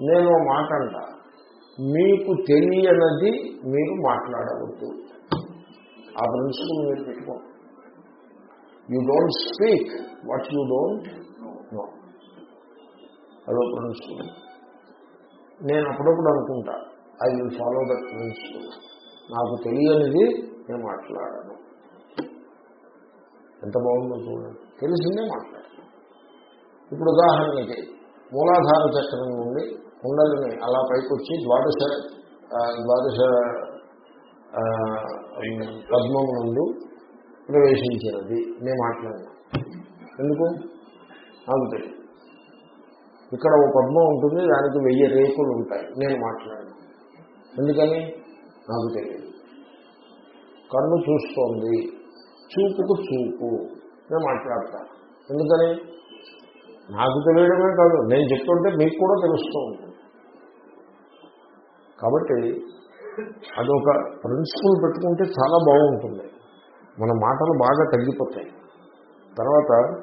నేను మాట అంట. మీకు తెలియనది మీరు మాట్లాడవద్దు. ఆ ప్రిన్సిపల్ మీరు పెట్టుకో. You don't speak what you don't know అదో ప్రిన్సిపల్ నేను అప్పుడప్పుడు అనుకుంటా I will follow that principle నాకు తెలియనిది నేను మాట్లాడను. ఎంత బాగుందో చూడండి. తెలిసిందే మాట్లాడను. ఇప్పుడు ఉదాహరణకి మూలాధార చక్రం నుండి కుండలిని అలా పైకొచ్చి ద్వాదశ ద్వాదశ పద్మం నుండి ప్రవేశించినది. నేను మాట్లాడినా. ఎందుకు? నాకు తెలియదు ఇక్కడ ఒక పద్మం ఉంటుంది దానికి వెయ్యి రేకులు ఉంటాయి. నేను మాట్లాడినా. ఎందుకని? నాకు తెలియదు కన్ను చూస్తోంది. చూపుకు చూపు. నేను మాట్లాడతాను. ఎందుకని? నాకు తెలియడమే కాదు నేను చెప్తుంటే మీకు కూడా తెలుస్తూ ఉంటుంది కాబట్టి అదొక ప్రిన్సిపల్ పెట్టుకుంటే చాలా బాగుంటుంది. మన మాటలు బాగా తగ్గిపోతాయి. తర్వాత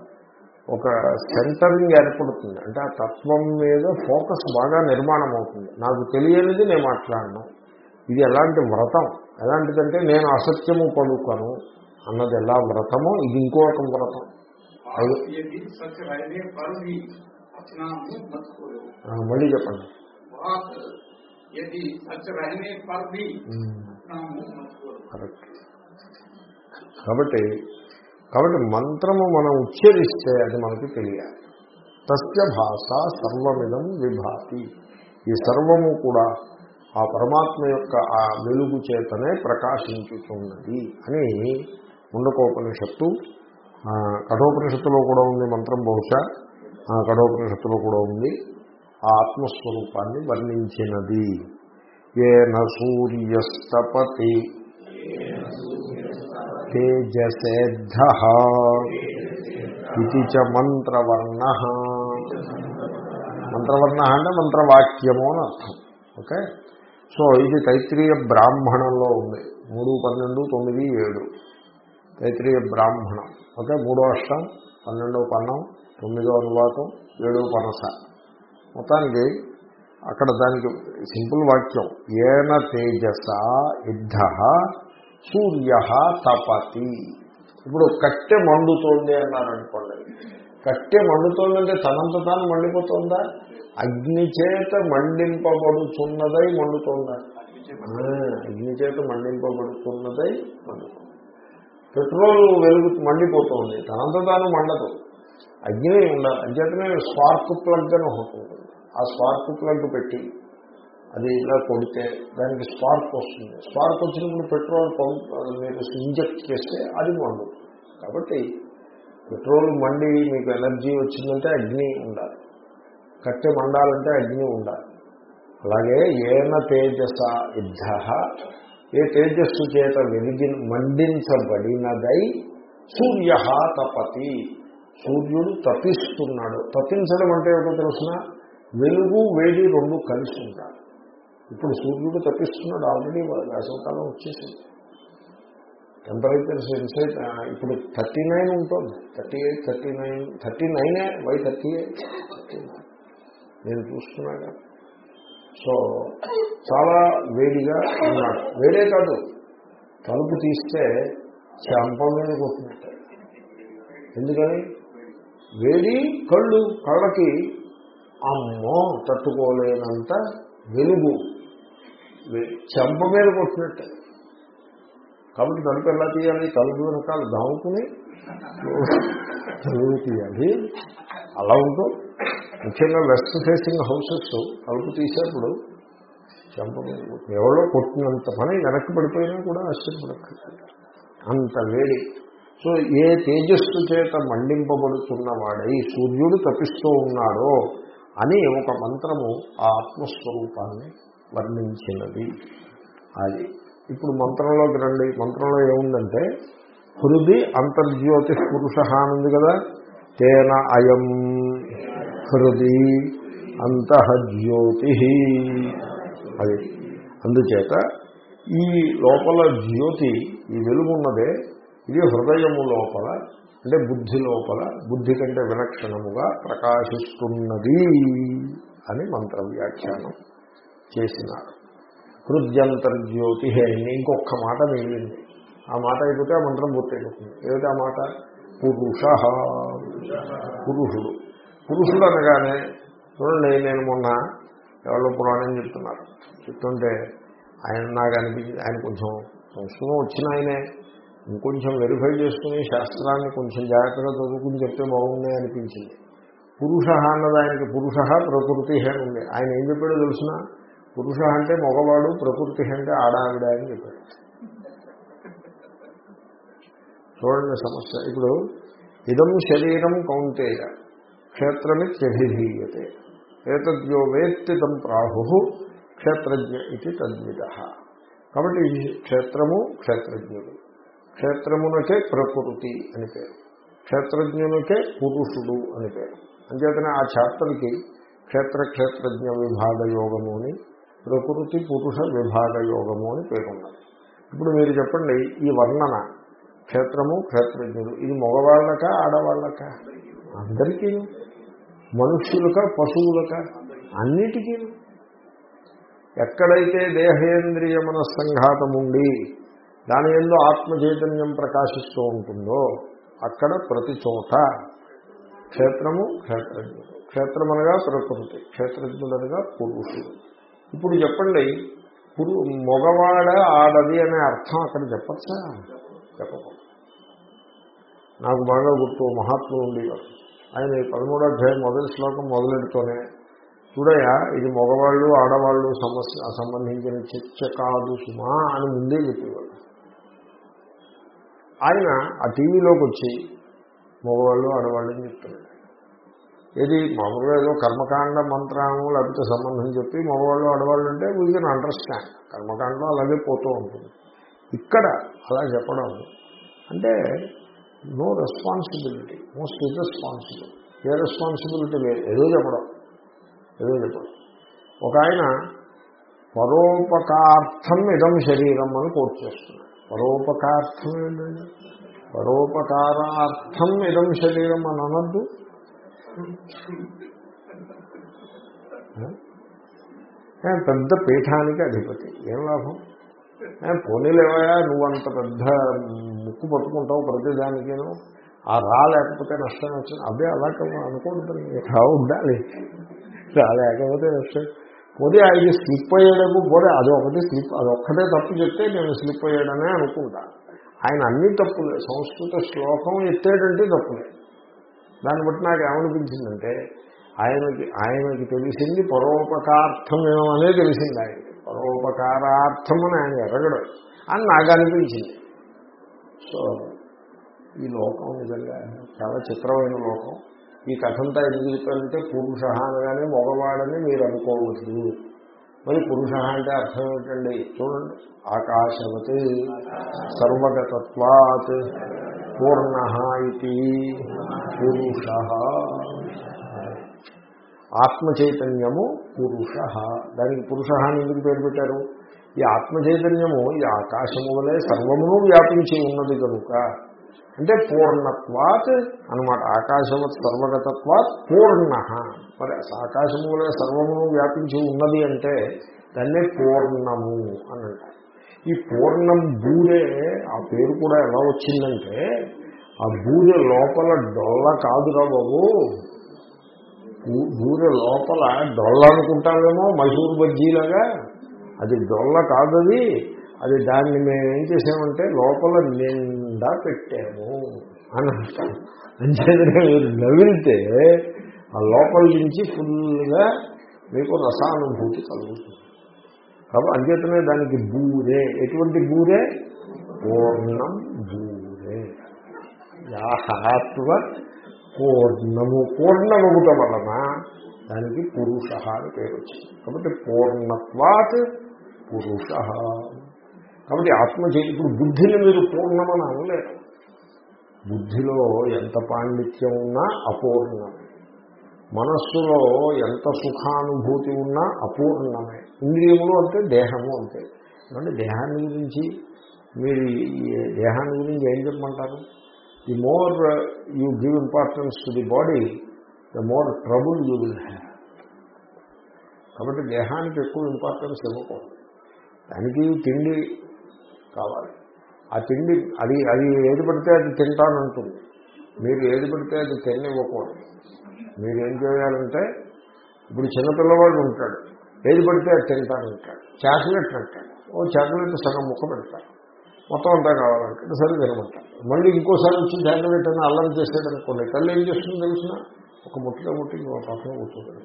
ఒక సెంటరింగ్ ఏర్పడుతుంది. అంటే ఆ తత్వం మీద ఫోకస్ బాగా నిర్మాణం అవుతుంది నాకు తెలియనిది నేను మాట్లాడను. ఇది ఎలాంటి వ్రతం? ఎలాంటిదంటే నేను అసత్యము పలుకను. అన్నది ఎలా వ్రతమో ఇది ఇంకో రకం వ్రతం. మళ్ళీ చెప్పండి. కాబట్టి కాబట్టి మంత్రము మనం ఉచ్చరిస్తే అది మనకి తెలియాలి. తస్య భాష సర్వమిదం విభాతి. ఈ సర్వము కూడా ఆ పరమాత్మ యొక్క ఆ వెలుగు చేతనే ప్రకాశించుతున్నది అని ముండకోపనిషత్తు కఠోపనిషత్తులో కూడా ఉంది మంత్రం బహుశా. కఠోపనిషత్తులో కూడా ఉంది. ఆ ఆత్మస్వరూపాన్ని వర్ణించినది. ఏన సూర్యస్తపతి. తేజసేద్ధ. ఇది చ మంత్రవర్ణ. మంత్రవర్ణ అంటే మంత్రవాక్యము అని అర్థం. ఓకే? సో ఇది తైత్రీయ బ్రాహ్మణంలో ఉంది. మూడు పన్నెండు తొమ్మిది ఏడు. తైత్రీయ బ్రాహ్మణం. ఓకే మూడో అష్టం పన్నెండో పన్నం తొమ్మిదో అనువాతం ఏడో పనస మొత్తానికి అక్కడ దానికి సింపుల్ వాక్యం. ఏన తేజస యుద్ధ సూర్య తపతి. ఇప్పుడు కట్టె మండుతోంది అన్నారనుకోండి. కట్టె మండుతోందంటే తనంత తాను మండిపోతుందా? అగ్ని చేత మండింపబడుతున్నదై మండుతోందా? అగ్ని చేత మండింపబడుతున్నదై మండుతుంది? పెట్రోల్ వెలుగు మండిపోతుంది. తనంత తాను మండదు. అగ్ని ఉండాలి అంచేతనే స్పార్క్ ప్లగ్ అని ఒకటి ఆ స్పార్క్ ప్లగ్ పెట్టి అది ఇలా కొడితే దానికి స్పార్క్ వస్తుంది. స్పార్క్ వచ్చినప్పుడు పెట్రోల్ పంప్ మీరు ఇంజెక్ట్ చేస్తే అది మండు. కాబట్టి పెట్రోల్ మండి మీకు ఎనర్జీ వచ్చిందంటే అగ్ని ఉండాలి. కట్టె మండాలంటే అగ్ని ఉండాలి. అలాగే ఏన తేజస యుద్ధ ఏ తేజస్సు చేత వెలిగి మండించబడినదై సూర్య తపతి. సూర్యుడు తపిస్తున్నాడు. తపించడం అంటే ఏమిటో తెలుసిన? వెలుగు వేడి రెండు కలిసి ఉంటారు ఇప్పుడు సూర్యుడు తప్పిస్తున్నాడు ఆల్రెడీ వేసవకాలం వచ్చేసింది. టెంపరేచర్స్ ఇన్సైడ్ ఇప్పుడు థర్టీ నైన్ ఉంటుంది. Thirty eight thirty nine thirty నైనే why thirty eight? Thirty nine. నేను చూస్తున్నాను సో చాలా వేడిగా ఉన్నాడు. వేడే కాదు. తలుపు తీస్తే చెంప మీద కొట్టినట్టు. ఎందుకని? వేడి కళ్ళు కళ్ళకి అమ్మో తట్టుకోలేనంత వెలుగు. వే- చెంప మీద కొట్టినట్టే. కాబట్టి తలుపు ఎలా తీయాలి? తలుపు వెనకాల దాముకుని చదువు తీయాలి అలా ఉంటూ ముఖ్యంగా వెస్ట్ ఫేసింగ్ హౌసెస్ తలుపు తీసేప్పుడు చెంప ఎవరో కొట్టినంత పని వెనక్కి పడిపోయినా కూడా ఆశ్చర్యపడక్కర్లేదు. అంత వేడి. సో ఏ తేజస్సు చేత మండింపబడుతున్న వాడై సూర్యుడు తపిస్తూ ఉన్నాడో అని ఒక మంత్రము ఆ ఆత్మస్వరూపాన్ని వర్ణించినది. అది ఇప్పుడు మంత్రంలోకి రండి. మంత్రంలో ఏముందంటే హృది అంతర్జ్యోతి పురుష అనుంది కదా తేన అయం హృది అంతఃజ్యోతి. అది అందుచేత ఈ లోపల జ్యోతి ఈ వెలుగున్నదే ఇది హృదయము లోపల అంటే బుద్ధి లోపల బుద్ధి కంటే విలక్షణముగా ప్రకాశిస్తున్నది అని మంత్ర వ్యాఖ్యానం చేసినారు. హృద్యంతర్జ్యోతి అని ఇంకొక మాట మిగిలింది. ఆ మాట అయిపోతే ఆ మంత్రం పూర్తయిపోతుంది ఏమిటి ఆ మాట? పురుష. పురుషుడు. పురుషుడు అనగానే చూడండి నేను మొన్న ఎవరో పురాణం చెప్తున్నారు. చెప్తుంటే ఆయన నాకు అనిపించింది ఆయన కొంచెం సంస్కృతం వచ్చిన ఆయనే. ఇంకొంచెం వెరిఫై చేసుకుని శాస్త్రాన్ని కొంచెం జాగ్రత్తగా చదువుకుని చెప్తే బాగుంది అనిపించింది. పురుష అన్నది ఆయనకి పురుష ప్రకృతి అని ఉంది. ఆయన ఏం చెప్పాడో తెలిసిన? పురుష అంటే మగవాడు ప్రకృతి అంటే ఆడావిడ అని చెప్పాడు. చూడండి సమస్య. ఇప్పుడు ఇదం శరీరం కౌంటేయ క్షేత్రమిత్యభిధీయతే ఏతద్యో వేత్తిదం ప్రాహు క్షేత్రజ్ఞ ఇది తద్విద కాబట్టి ఈ క్షేత్రము క్షేత్రజ్ఞుడు. క్షేత్రమునకే ప్రకృతి అని పేరు. క్షేత్రజ్ఞునికే పురుషుడు అని పేరు. అంచేతనే ఆ చాప్టర్కి క్షేత్ర క్షేత్రజ్ఞ విభాగ యోగము అని ప్రకృతి పురుష విభాగ యోగము అని పేరున్నది. ఇప్పుడు మీరు చెప్పండి ఈ వర్ణన క్షేత్రము క్షేత్రజ్ఞుడు ఇది మగవాళ్ళక ఆడవాళ్ళక? అందరికీ. మనుష్యులక పశువులక. అన్నిటికీ. ఎక్కడైతే దేహేంద్రియ మనస్సంఘాతం ఉండి దాని ఎందు ఆత్మ చైతన్యం ప్రకాశిస్తూ ఉంటుందో అక్కడ ప్రతి చోట క్షేత్రము క్షేత్రజ్ఞుడు క్షేత్రమనగా ప్రకృతి క్షేత్రజ్ఞుడనగా పురుషుడు. ఇప్పుడు చెప్పండి పురు మగవాడ ఆడది అనే అర్థం అక్కడ చెప్పచ్చా? చెప్పకూడదు. నాకు బాగా గుర్తు మహాత్ములు ఉండేవారు. ఆయన ఈ పదమూడో అధ్యాయం మొదటి శ్లోకం మొదలెడుతూనే చూడయా ఇది మగవాళ్ళు ఆడవాళ్ళు సమస్య సంబంధించిన చర్చ కాదు సుమా అని ముందే చెప్పేవాడు ఆయన ఆ టీవీలోకి వచ్చి మగవాళ్ళు ఆడవాళ్ళు అని చెప్తున్నాడు. ఏది మామూలుగా ఏదో కర్మకాండ మంత్రము లేకపోతే సంబంధం చెప్పి మగవాళ్ళు ఆడవాళ్ళు అంటే వీ కెన్ అండర్స్టాండ్ కర్మకాండం అలాగే పోతూ ఉంటుంది. ఇక్కడ అలా చెప్పడం అంటే నో రెస్పాన్సిబిలిటీ మోస్ట్ ఇర్రెస్పాన్సిబుల్ ఏ రెస్పాన్సిబిలిటీ లేదు ఏదో చెప్పడం. ఏదో చెప్పడం. ఒక ఆయన పరోపకార్థం ఇదం శరీరం అని కోర్టు చేస్తున్నాడు. పరోపకార్థం ఏంటండి పరోపకారార్థం ఇదం శరీరం అని అనద్దు. పెద్ద పీఠానికి అధిపతి. ఏం లాభం? పోనీలేవయా నువ్వంత పెద్ద ముక్కు పట్టుకుంటావు ప్రతిదానికేను. ఆ రా లేకపోతే నష్టం వచ్చింది. అదే అలా అనుకోండి రా ఉండాలి? రా లేకపోతే నష్టం. పోతే ఆయన స్లిప్ అయ్యేటప్పు పోతే అది ఒకటి స్లిప్ అది ఒక్కటే తప్పు చెప్తే నేను స్లిప్ అయ్యాడనే అనుకుంటా. ఆయన అన్ని తప్పులే సంస్కృత శ్లోకం ఎత్తేటంటే తప్పులే. దాన్ని బట్టి నాకు ఏమనిపించిందంటే ఆయనకి ఆయనకి తెలిసింది పరోపకార్థమేమో అనే తెలిసింది ఆయనకి. పరోపకారార్థమని ఆయన ఎరగడు అని నాకు అనిపించింది సో ఈ లోకం నిజంగా చాలా చిత్రమైన లోకం. ఈ కథంతా ఎందుకు చెప్పారంటే పురుష అనగానే మగవాడని మీరు అనుకోవద్దు. మరి పురుష అంటే అర్థం ఏమిటండి? చూడండి. ఆకాశవత్ సర్వగతత్వాత్ పూర్ణ ఇది పురుష. ఆత్మ చైతన్యము పురుష. దానికి పురుష అని ఎందుకు పేరు పెట్టారు? ఈ ఆత్మ చైతన్యము ఈ ఆకాశము వలె సర్వమును వ్యాపించి ఉన్నది కనుక. అంటే పూర్ణత్వాత్ అనమాట ఆకాశవత్ సర్వగతత్వాత్ పూర్ణ. మరి ఆకాశము వలె సర్వమును వ్యాపించి ఉన్నది అంటే దాన్నే పూర్ణము అని అంటారు ఈ పూర్ణం బూరే ఆ పేరు కూడా ఎలా వచ్చిందంటే ఆ బూరె లోపల డొల్ల కాదురా బాబు. నూనె లోపల డొల్ల అనుకుంటామేమో మైసూరు బజ్జీలాగా? అది డొల్ల కాదది. అది దాన్ని మేము ఏం చేసామంటే లోపల నిండా పెట్టాము అని అంటాం అంచేతనే మీరు ఆ లోపల నుంచి ఫుల్గా మీకు రసానుభూతి కలుగుతుంది. కాబట్టి అంచేతనే దానికి బూరే. ఎటువంటి బూరే? పూర్ణం బూరే. యాహాత్వ పూర్ణము. పూర్ణమగుట వలన దానికి పురుష అని పేరు వచ్చింది. కాబట్టి పూర్ణత్వాత్ పురుష. కాబట్టి ఆత్మ ఇప్పుడు బుద్ధిని మీరు పూర్ణమని అనలేరు. బుద్ధిలో ఎంత పాండిత్యం ఉన్నా అపూర్ణమే. మనస్సులో ఎంత సుఖానుభూతి ఉన్నా అపూర్ణమే. ఇంద్రియములు అంటే దేహము అంతే. అంటే దేహాన్ని గురించి మీరు దేహాన్ని గురించి ఏం చెప్పమంటారు? The more you give importance to the body the more trouble you will have కాబట్టి దేహానికి ఎక్కువ ఇంపార్టెన్స్ ఇవ్వకూడదు. దానికి తిండి కావాలి. ఆ తిండి అది అది ఏది పడితే అది తింటానంటుంది. మీరు ఏది పడితే అది తిననివ్వకూడదు. మీరు ఏం చేయాలంటే ఇప్పుడు చిన్నపిల్లవాడు ఉంటాడు. ఏది పడితే అది తింటానంటాడు. చాక్లెట్ అంటాడు. ఓ చాక్లెట్ సగం ముక్క పెడతాడు. మొత్తం అంతా కావాలంటే సరే తినమంటాడు మళ్ళీ ఇంకోసారి వచ్చి చాక్లెట్ అని అల్లం చేసాడు తల్లి ఏం చేస్తుంది తెలిసిన ఒక ముట్టిగా ముట్టి ఇంకో పక్కన కూర్చోదు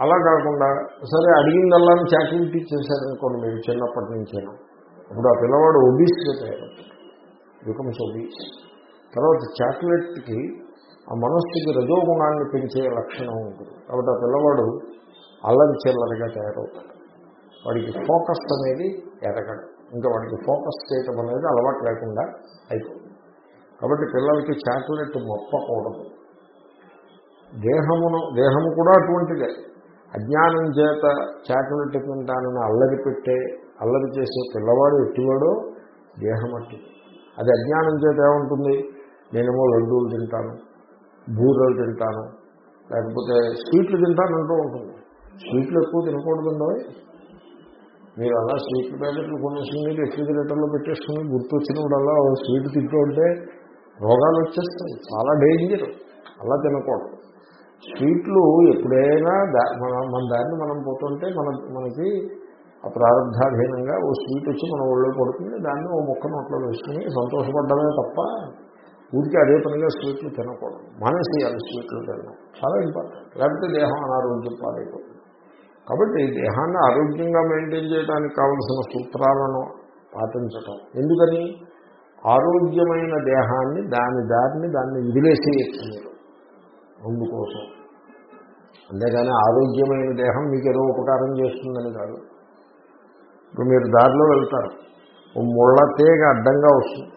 అలా కాకుండా సరే అడిగిందల్లా చాక్లెట్ చేశారనుకోండి మీరు చిన్నప్పటి నుంచేను. అప్పుడు ఆ పిల్లవాడు ఒబీస్గా తయారవుతాడు. బికమ్స్ ఒబీస్ తర్వాత చాక్లెట్కి ఆ మనస్సుకి రజోగుణాన్ని పెంచే లక్షణం ఉంటుంది. కాబట్టి ఆ పిల్లవాడు అల్లరి చిల్లరిగా తయారవుతాడు. వాడికి ఫోకస్ అనేది ఎరగడు ఇంకా వాడికి ఫోకస్ చేయటం అనేది అలవాటు లేకుండా అయిపోతుంది కాబట్టి పిల్లలకి చాక్లెట్ మొప్పకూడదు. దేహమును దేహము కూడా అటువంటిదే. అజ్ఞానం చేత చాక్లెట్ తింటానని అల్లరి పెట్టే అల్లరి చేసే పిల్లవాడు ఎట్టివాడో దేహం అట్టి. అది అజ్ఞానం చేత ఏముంటుంది? నేనేమో లడ్డూలు తింటాను బూరెలు తింటాను లేకపోతే స్వీట్లు తింటానంటూ ఉంటుంది. స్వీట్లు ఎక్కువ తినకూడదు మీరు అలా స్వీట్లు ప్యాకెట్లు కొనేసి మీరు రెఫ్రిజిరేటర్లో పెట్టేసుకుని గుర్తొచ్చినప్పుడల్లా ఓ స్వీట్ తింటూ ఉంటే రోగాలు వచ్చేస్తాయి. చాలా డేంజర్ అలా తినకూడదు. స్వీట్లు ఎప్పుడైనా మన మన దాన్ని మనం పోతుంటే మన మనకి ఆ ప్రారంభాధీనంగా ఓ స్వీట్ వచ్చి మన ఒళ్ళో పడుతుంది. దాన్ని ఓ మొక్క నోట్లో వేసుకుని సంతోషపడ్డమే తప్ప ఊరికి అదే పనిగా స్వీట్లు తినకూడదు. మానేసేయాలి స్వీట్లు తినడం. చాలా ఇంపార్టెంట్ లేకపోతే దేహం అనారోగ్యం పాలైపోతుంది. కాబట్టి దేహాన్ని ఆరోగ్యంగా మెయింటైన్ చేయడానికి కావలసిన సూత్రాలను పాటించటం. ఎందుకని? ఆరోగ్యమైన దేహాన్ని దాని దారిని దాన్ని విదిలేసేయచ్చు మీరు అందుకోసం. అంతేగాని ఆరోగ్యమైన దేహం మీకు ఏదో ఉపకారం చేస్తుందని కాదు. ఇప్పుడు మీరు దారిలో వెళ్తారు. ఓ ముళ్ళ తీగ అడ్డంగా వస్తుంది.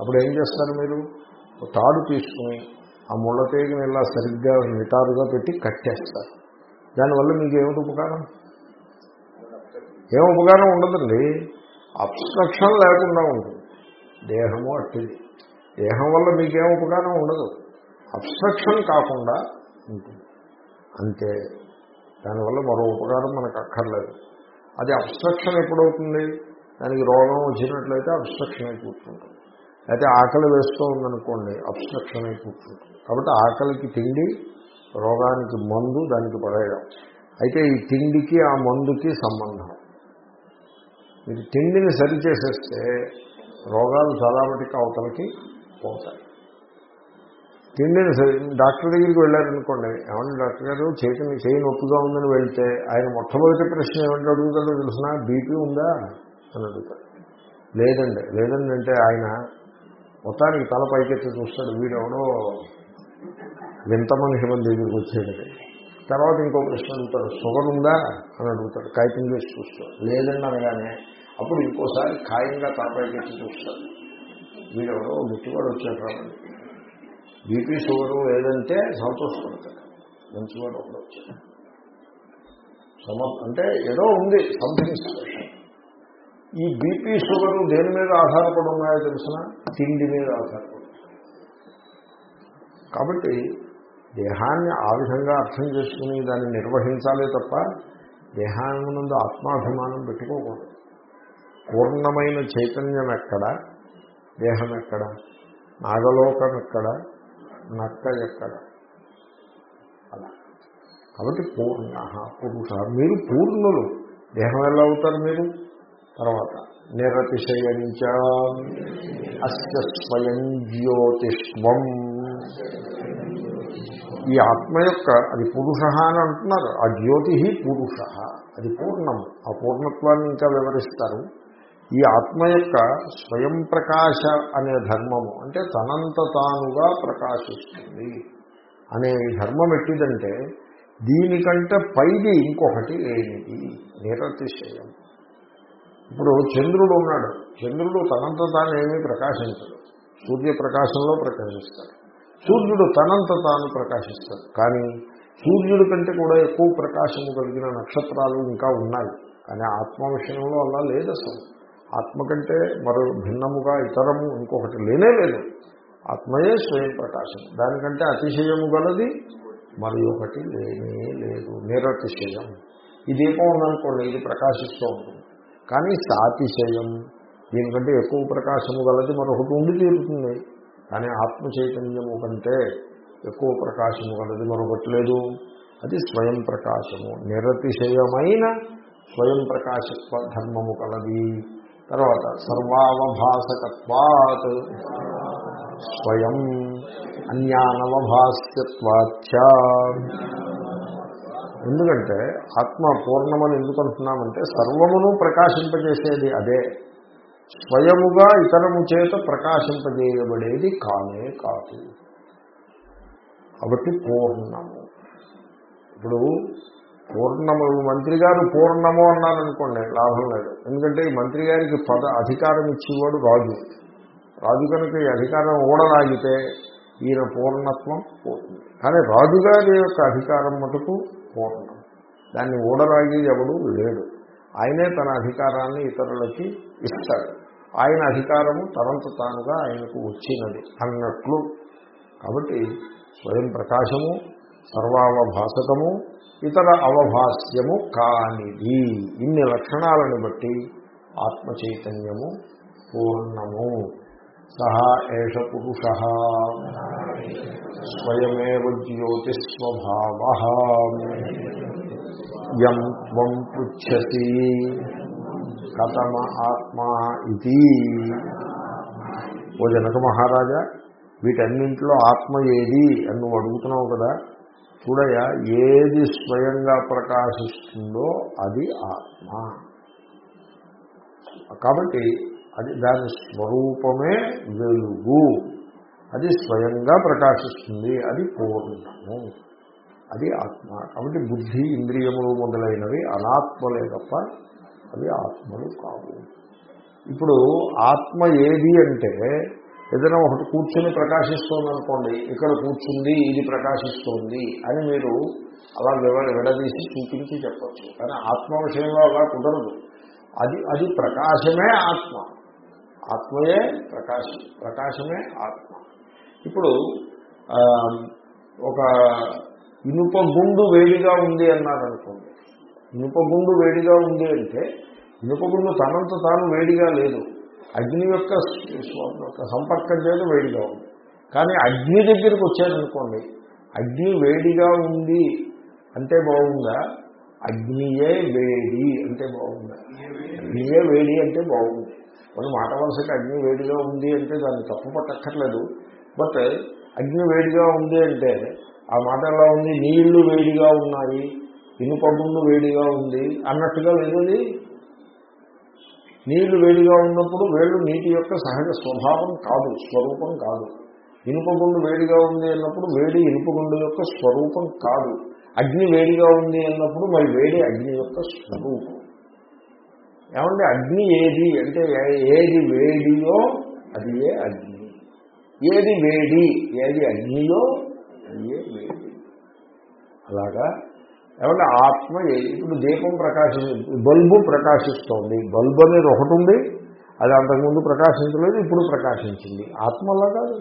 అప్పుడు ఏం చేస్తారు మీరు? తాడు తీసుకుని ఆ ముళ్ళ తీగని ఇలా సరిగ్గా నిటారుగా పెట్టి కట్టేస్తారు. దానివల్ల మీకు ఏమిటి ఉపకారం? ఏం ఉపకారం ఉండదండి. అబ్స్ట్రక్షన్ లేకుండా ఉంటుంది. దేహము అట్టిది. దేహం వల్ల మీకేం ఉపకారం ఉండదు. అబ్స్ట్రక్షన్ కాకుండా ఉంటుంది. అంతే. దానివల్ల మరో ఉపకారం మనకు అక్కర్లేదు. అది అబ్స్ట్రక్షన్ ఎప్పుడవుతుంది? దానికి రోగం వచ్చినట్లయితే అబ్స్ట్రక్షన్ అయి కూర్చుంటుంది అయితే ఆకలి వేస్తూ ఉందనుకోండి అబ్స్ట్రక్షన్ అయి కూర్చుంటుంది కాబట్టి ఆకలికి తిండి రోగానికి మందు దానికి పడేయడం. అయితే ఈ తిండికి ఆ మందుకి సంబంధం. మీరు తిండిని సరిచేసేస్తే రోగాలు చాలా మటుకు అవతలకి పోతాయి. తిండిని సరి డాక్టర్ దగ్గరికి వెళ్ళారనుకోండి ఏమంటే డాక్టర్ గారు చేతిని చేయి నొప్పిగా ఉందని వెళ్తే ఆయన మొట్టమొదటి ప్రశ్న ఏమంటే అడుగుతాడో తెలిసిన బీపీ ఉందా అని అడుగుతాడు. లేదండి లేదండి అంటే ఆయన మొత్తానికి తల పైకెత్తి చూస్తాడు వీడెవడో వింత మనిషి మన దగ్గరికి వచ్చేది తర్వాత ఇంకో ప్రశ్న అడుగుతాడు షుగర్ ఉందా? అని అడుగుతాడు. కాగితం చేసి చూస్తాడు. లేదండి అనగానే అప్పుడు ఇంకోసారి ఖాయంగా తల పైకెత్తి చూస్తాడు. వీడెవడో ముట్టివాడు వచ్చాడు రావాలి బీపీ షుగరు లేదంటే సంతోషపడతాడు. మంచివాడు ఒకడు వచ్చాడు. సమ అంటే ఏదో ఉంది సంథింగ్ ఈ బీపీ షుగర్ దేని మీద ఆధారపడి ఉన్నాయో తెలిసిన తిండి మీద ఆధారపడి. కాబట్టి దేహాన్ని ఆ విధంగా అర్థం చేసుకుని దాన్ని నిర్వహించాలే తప్ప దేహానందు ఆత్మాభిమానం పెట్టుకోకూడదు. పూర్ణమైన చైతన్యం ఎక్కడ దేహం ఎక్కడ నాగలోకం ఎక్కడ నక్క ఎక్కడ అలా. కాబట్టి పూర్ణ పురుష. మీరు పూర్ణులు. దేహం ఎలా అవుతారు మీరు? తర్వాత నిరతిశయంచ అస్య స్వయం జ్యోతిష్వం ఈ ఆత్మ యొక్క అది పురుష అని అంటున్నారు. ఆ జ్యోతి పురుష. అది పూర్ణం. ఆ పూర్ణత్వాన్ని ఇంకా వివరిస్తారు. ఈ ఆత్మ యొక్క స్వయం ప్రకాశ అనే ధర్మము అంటే తనంత తానుగా ప్రకాశిస్తుంది అనే ధర్మం ఎట్టిదంటే దీనికంటే పైది ఇంకొకటి లేనిది నిరతిశయం. ఇప్పుడు చంద్రుడు ఉన్నాడు. చంద్రుడు తనంత తాను ఏమీ ప్రకాశించడు సూర్యప్రకాశంలో ప్రకాశిస్తాడు. సూర్యుడు తనంత తాను ప్రకాశిస్తాడు. కానీ సూర్యుడి కంటే కూడా ఎక్కువ ప్రకాశము కలిగిన నక్షత్రాలు ఇంకా ఉన్నాయి. కానీ ఆత్మ విషయంలో అలా లేదు అసలు. ఆత్మ కంటే మరో భిన్నముగా ఇతరము ఇంకొకటి లేనే లేదు. ఆత్మయే స్వయం ప్రకాశం. దానికంటే అతిశయము గలది మరి ఒకటి లేనే లేదు. నిరతిశయం. ఈ దీపం ఉందనుకోండి ఇది ప్రకాశిస్తూ ఉంటుంది. కానీ సాతిశయం. దీనికంటే ఎక్కువ ప్రకాశము గలది మరొకటి ఉండి తీరుతుంది. కానీ ఆత్మ చైతన్యము కంటే ఎక్కువ ప్రకాశము కలది మరొకట్లేదు. అది స్వయం ప్రకాశము. నిరతిశయమైన స్వయం ప్రకాశత్వ ధర్మము కలది. తర్వాత సర్వావభాసకత్వాత్ స్వయం అన్యానవభాస్యత్వాచ ఎందుకంటే ఆత్మ పూర్ణమని ఎందుకు అంటున్నామంటే సర్వమును ప్రకాశింపజేసేది అదే. స్వయముగా ఇతరము చేత ప్రకాశింపజేయబడేది కానే కాదు. కాబట్టి పూర్ణము. ఇప్పుడు పూర్ణము మంత్రి గారు పూర్ణము అన్నారనుకోండి లాభం లేదు. ఎందుకంటే ఈ మంత్రి గారికి పద అధికారం ఇచ్చేవాడు రాజు. రాజు కనుక ఈ అధికారం ఓడలాగితే ఈయన పూర్ణత్వం పోతుంది. కానీ రాజుగారి యొక్క అధికారం మటుకు పూర్ణం. దాన్ని ఊడరాగేది ఎవడు లేడు. ఆయనే తన అధికారాన్ని ఇతరులకి ఇస్తాడు. ఆయన అధికారము తనంత తానుగా ఆయనకు వచ్చినది అన్నట్లు. కాబట్టి స్వయం ప్రకాశము సర్వావభాసకము ఇతర అవభాస్యము కానిది. ఇన్ని లక్షణాలను బట్టి ఆత్మ చైతన్యము పూర్ణము. సహా ఏష పురుష. స్వయమేవ జ్యోతిస్వభావ. యం త్వం పృచ్చసి కథమ ఆత్మా ఇది. ఓ జనక మహారాజా వీటన్నింటిలో ఆత్మ ఏది అని నువ్వు అడుగుతున్నావు కదా చూడయా ఏది స్వయంగా ప్రకాశిస్తుందో అది ఆత్మ. కాబట్టి అది దాని స్వరూపమే వెలుగు. అది స్వయంగా ప్రకాశిస్తుంది అది పూర్ణము. అది ఆత్మ. కాబట్టి బుద్ధి ఇంద్రియములు మొదలైనవి అనాత్మలే తప్ప అవి ఆత్మలు కావు. ఇప్పుడు ఆత్మ ఏది అంటే ఏదైనా ఒకటి కూర్చుని ప్రకాశిస్తోందనుకోండి ఇక్కడ కూర్చుంది ఇది ప్రకాశిస్తోంది అని మీరు అలా వివ విడదీసి చూపించి చెప్పచ్చు. కానీ ఆత్మ విషయంలో అలా కుదరదు. అది అది ప్రకాశమే ఆత్మ. ఆత్మయే ప్రకాశం ప్రకాశమే ఆత్మ. ఇప్పుడు ఒక ఇనుప గుండు వేడిగా ఉంది అన్నారనుకోండి ఇనుప గుండు వేడిగా ఉంది అంటే ఇనుపగుండు తనంత తాను వేడిగా లేదు. అగ్ని యొక్క సంపర్కం చేత వేడిగా ఉంది. కానీ అగ్ని దగ్గరికి వచ్చారనుకోండి అగ్ని వేడిగా ఉంది అంటే బాగుందా? అగ్నియే వేడి అంటే బాగుందా? అగ్నియే వేడి అంటే బాగుంది. మనం మాట వలసకి అగ్ని వేడిగా ఉంది అంటే దాన్ని తప్పు పట్టక్కర్లేదు. బట్ అగ్ని వేడిగా ఉంది అంటే ఆ మాట ఎలా ఉంది? నీళ్ళు వేడిగా ఉన్నాయి. ఇనుప ముందు వేడిగా ఉంది అన్నట్టుగా లేదు నీళ్ళు వేడిగా ఉన్నప్పుడు వేళ్ళు నీటి యొక్క సహజ స్వభావం కాదు స్వరూపం కాదు. ఇనుపగుండు వేడిగా ఉంది అన్నప్పుడు వేడి ఇనుప గుండు యొక్క స్వరూపం కాదు. అగ్ని వేడిగా ఉంది అన్నప్పుడు మరి వేడి అగ్ని యొక్క స్వరూపం. ఏమంటే అగ్ని ఏది అంటే ఏ- ఏది వేడియో అది ఏ అగ్ని. ఏది వేడి ఏది అగ్నియో అది ఏ వేడి. అలాగా ఏమంటే ఆత్మ ఏ- ఇప్పుడు దీపం ప్రకాశి బల్బు ప్రకాశిస్తోంది. బల్బు అనేది ఒకటి ఉంది. అది అంతకుముందు ప్రకాశించలేదు ఇప్పుడు ప్రకాశించింది. ఆత్మలా కాదు.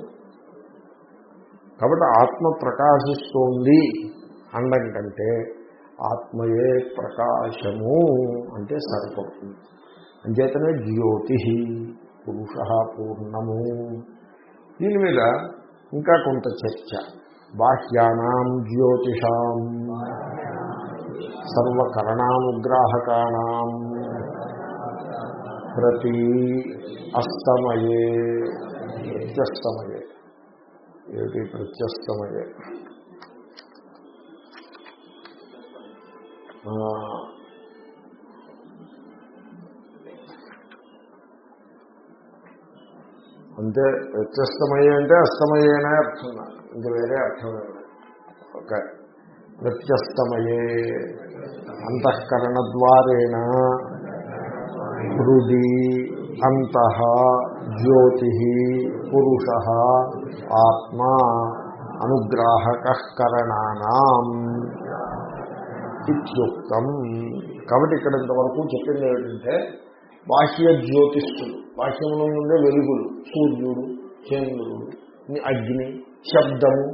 కాబట్టి ఆత్మ ప్రకాశిస్తోంది అనడం కంటే ఆత్మయే ప్రకాశము అంటే సరిపడుతుంది అంచేతనే జ్యోతి పురుష పూర్ణము. దీని మీద ఇంకా కొంత చర్చ. బాహ్యానాం జ్యోతిషాం. సర్వకరణానుగ్రాహకాణం ప్రతి అస్తమయే ప్రత్యస్తమయే. ఏమిటి ప్రత్యస్తమయే? ఆ, అంతే వ్యత్యస్తమయ్యే అంటే అస్తమయ్యేనే అర్థం. ఇంకా వేరే అర్థం ఓకే. వ్యత్యస్తమయే. అంతఃకరణ ద్వారేణ హృది అంత జ్యోతి పురుష ఆత్మా అనుగ్రాహకరణానాం ఇత్యుక్తం. కాబట్టి ఇక్కడ ఇంతవరకు చెప్పింది ఏమిటంటే బాహ్య జ్యోతిష్ఠులు బాహ్యంలో ఉండే వెలుగులు సూర్యుడు చంద్రుడు అగ్ని శబ్దము.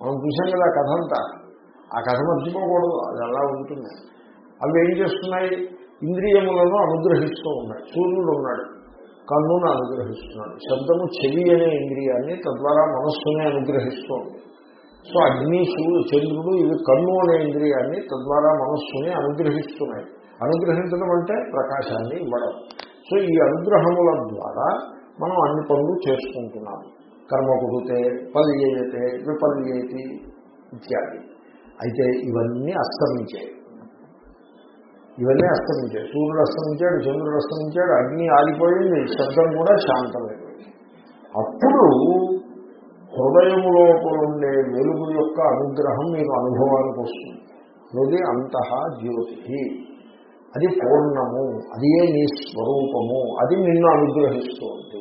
మనం చూసాం కదా కథ అంతా. ఆ కథ మర్చిపోకూడదు అది అలా ఉంటుంది. అవి ఏం చేస్తున్నాయి? ఇంద్రియములను అనుగ్రహిస్తూ ఉన్నాయి. సూర్యుడు ఉన్నాడు. కన్నును అనుగ్రహిస్తున్నాడు. శబ్దము చెవి అనే ఇంద్రియాన్ని తద్వారా మనస్సునే అనుగ్రహిస్తోంది. సో అగ్ని సూర్యుడు చంద్రుడు ఇవి కన్ను అనే ఇంద్రియాన్ని తద్వారా మనస్సుని అనుగ్రహిస్తున్నాయి. అనుగ్రహించడం అంటే ప్రకాశాన్ని ఇవ్వడం. సో ఈ అనుగ్రహముల ద్వారా మనం అన్ని పనులు చేసుకుంటున్నాం కర్మ కుదితే పలియేయతే విపల్యేతి ఇత్యాది. అయితే ఇవన్నీ అస్తమించాయి. ఇవన్నీ అస్తమించాయి. సూర్యుడు అస్తమించాడు చంద్రుడు అస్తమించాడు అగ్ని ఆగిపోయింది శబ్దం కూడా శాంతమైపోయింది అప్పుడు హృదయము లోపల ఉండే వెలుగు యొక్క అనుగ్రహం మీకు అనుభవానికి వస్తుంది. హృది అంతః జ్యోతి. అది పూర్ణము అది ఏ నీ స్వరూపము అది నిన్ను అనుగ్రహిస్తోంది.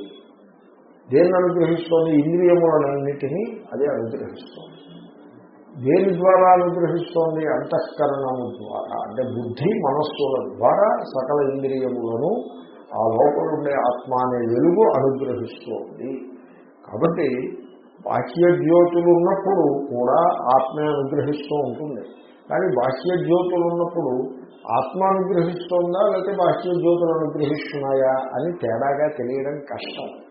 దేన్ని అనుగ్రహిస్తోంది? ఇంద్రియములన్నిటినీ అది అనుగ్రహిస్తోంది. దేని ద్వారా అనుగ్రహిస్తోంది? అంతఃకరణము ద్వారా. అంటే బుద్ధి మనస్సుల ద్వారా సకల ఇంద్రియములను ఆ లోపల ఉండే ఆత్మ అనే వెలుగు అనుగ్రహిస్తోంది. కాబట్టి బాహ్య జ్యోతులు ఉన్నప్పుడు కూడా ఆత్మే అనుగ్రహిస్తూ ఉంటుంది. కానీ బాహ్య జ్యోతులు ఉన్నప్పుడు ఆత్మ అనుగ్రహిస్తోందా? లేకపోతే బాహ్య జ్యోతులు అనుగ్రహిస్తున్నాయా? అని తేడాగా తెలియడం కష్టం.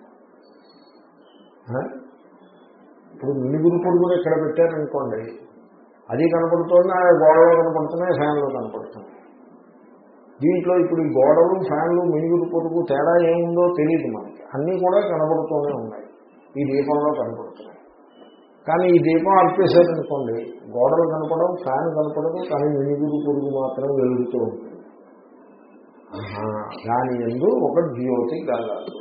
ఇప్పుడు మినుగురు పొడుగులు ఇక్కడ పెట్టారనుకోండి అది కనపడుతోంది ఆ గోడలో కనపడుతున్నాయి ఫ్యాన్లో కనపడుతుంది దీంట్లో ఇప్పుడు ఈ గోడలు ఫ్యాన్లు మినుగురు పొడుగు తేడా ఏముందో తెలియదు మనకి. అన్నీ కూడా కనబడుతూనే ఉన్నాయి. ఈ దీపంలో కనపడుతున్నాయి. కానీ ఈ దీపం ఆర్పేశారనుకోండి గోడలు కనపడవు ఫ్యాన్ కనపడదు కానీ మినుగురు పొడుగు మాత్రం వెలుగుతూ ఉంటుంది. దాని ఎందు ఒక జ్యోతి కలదు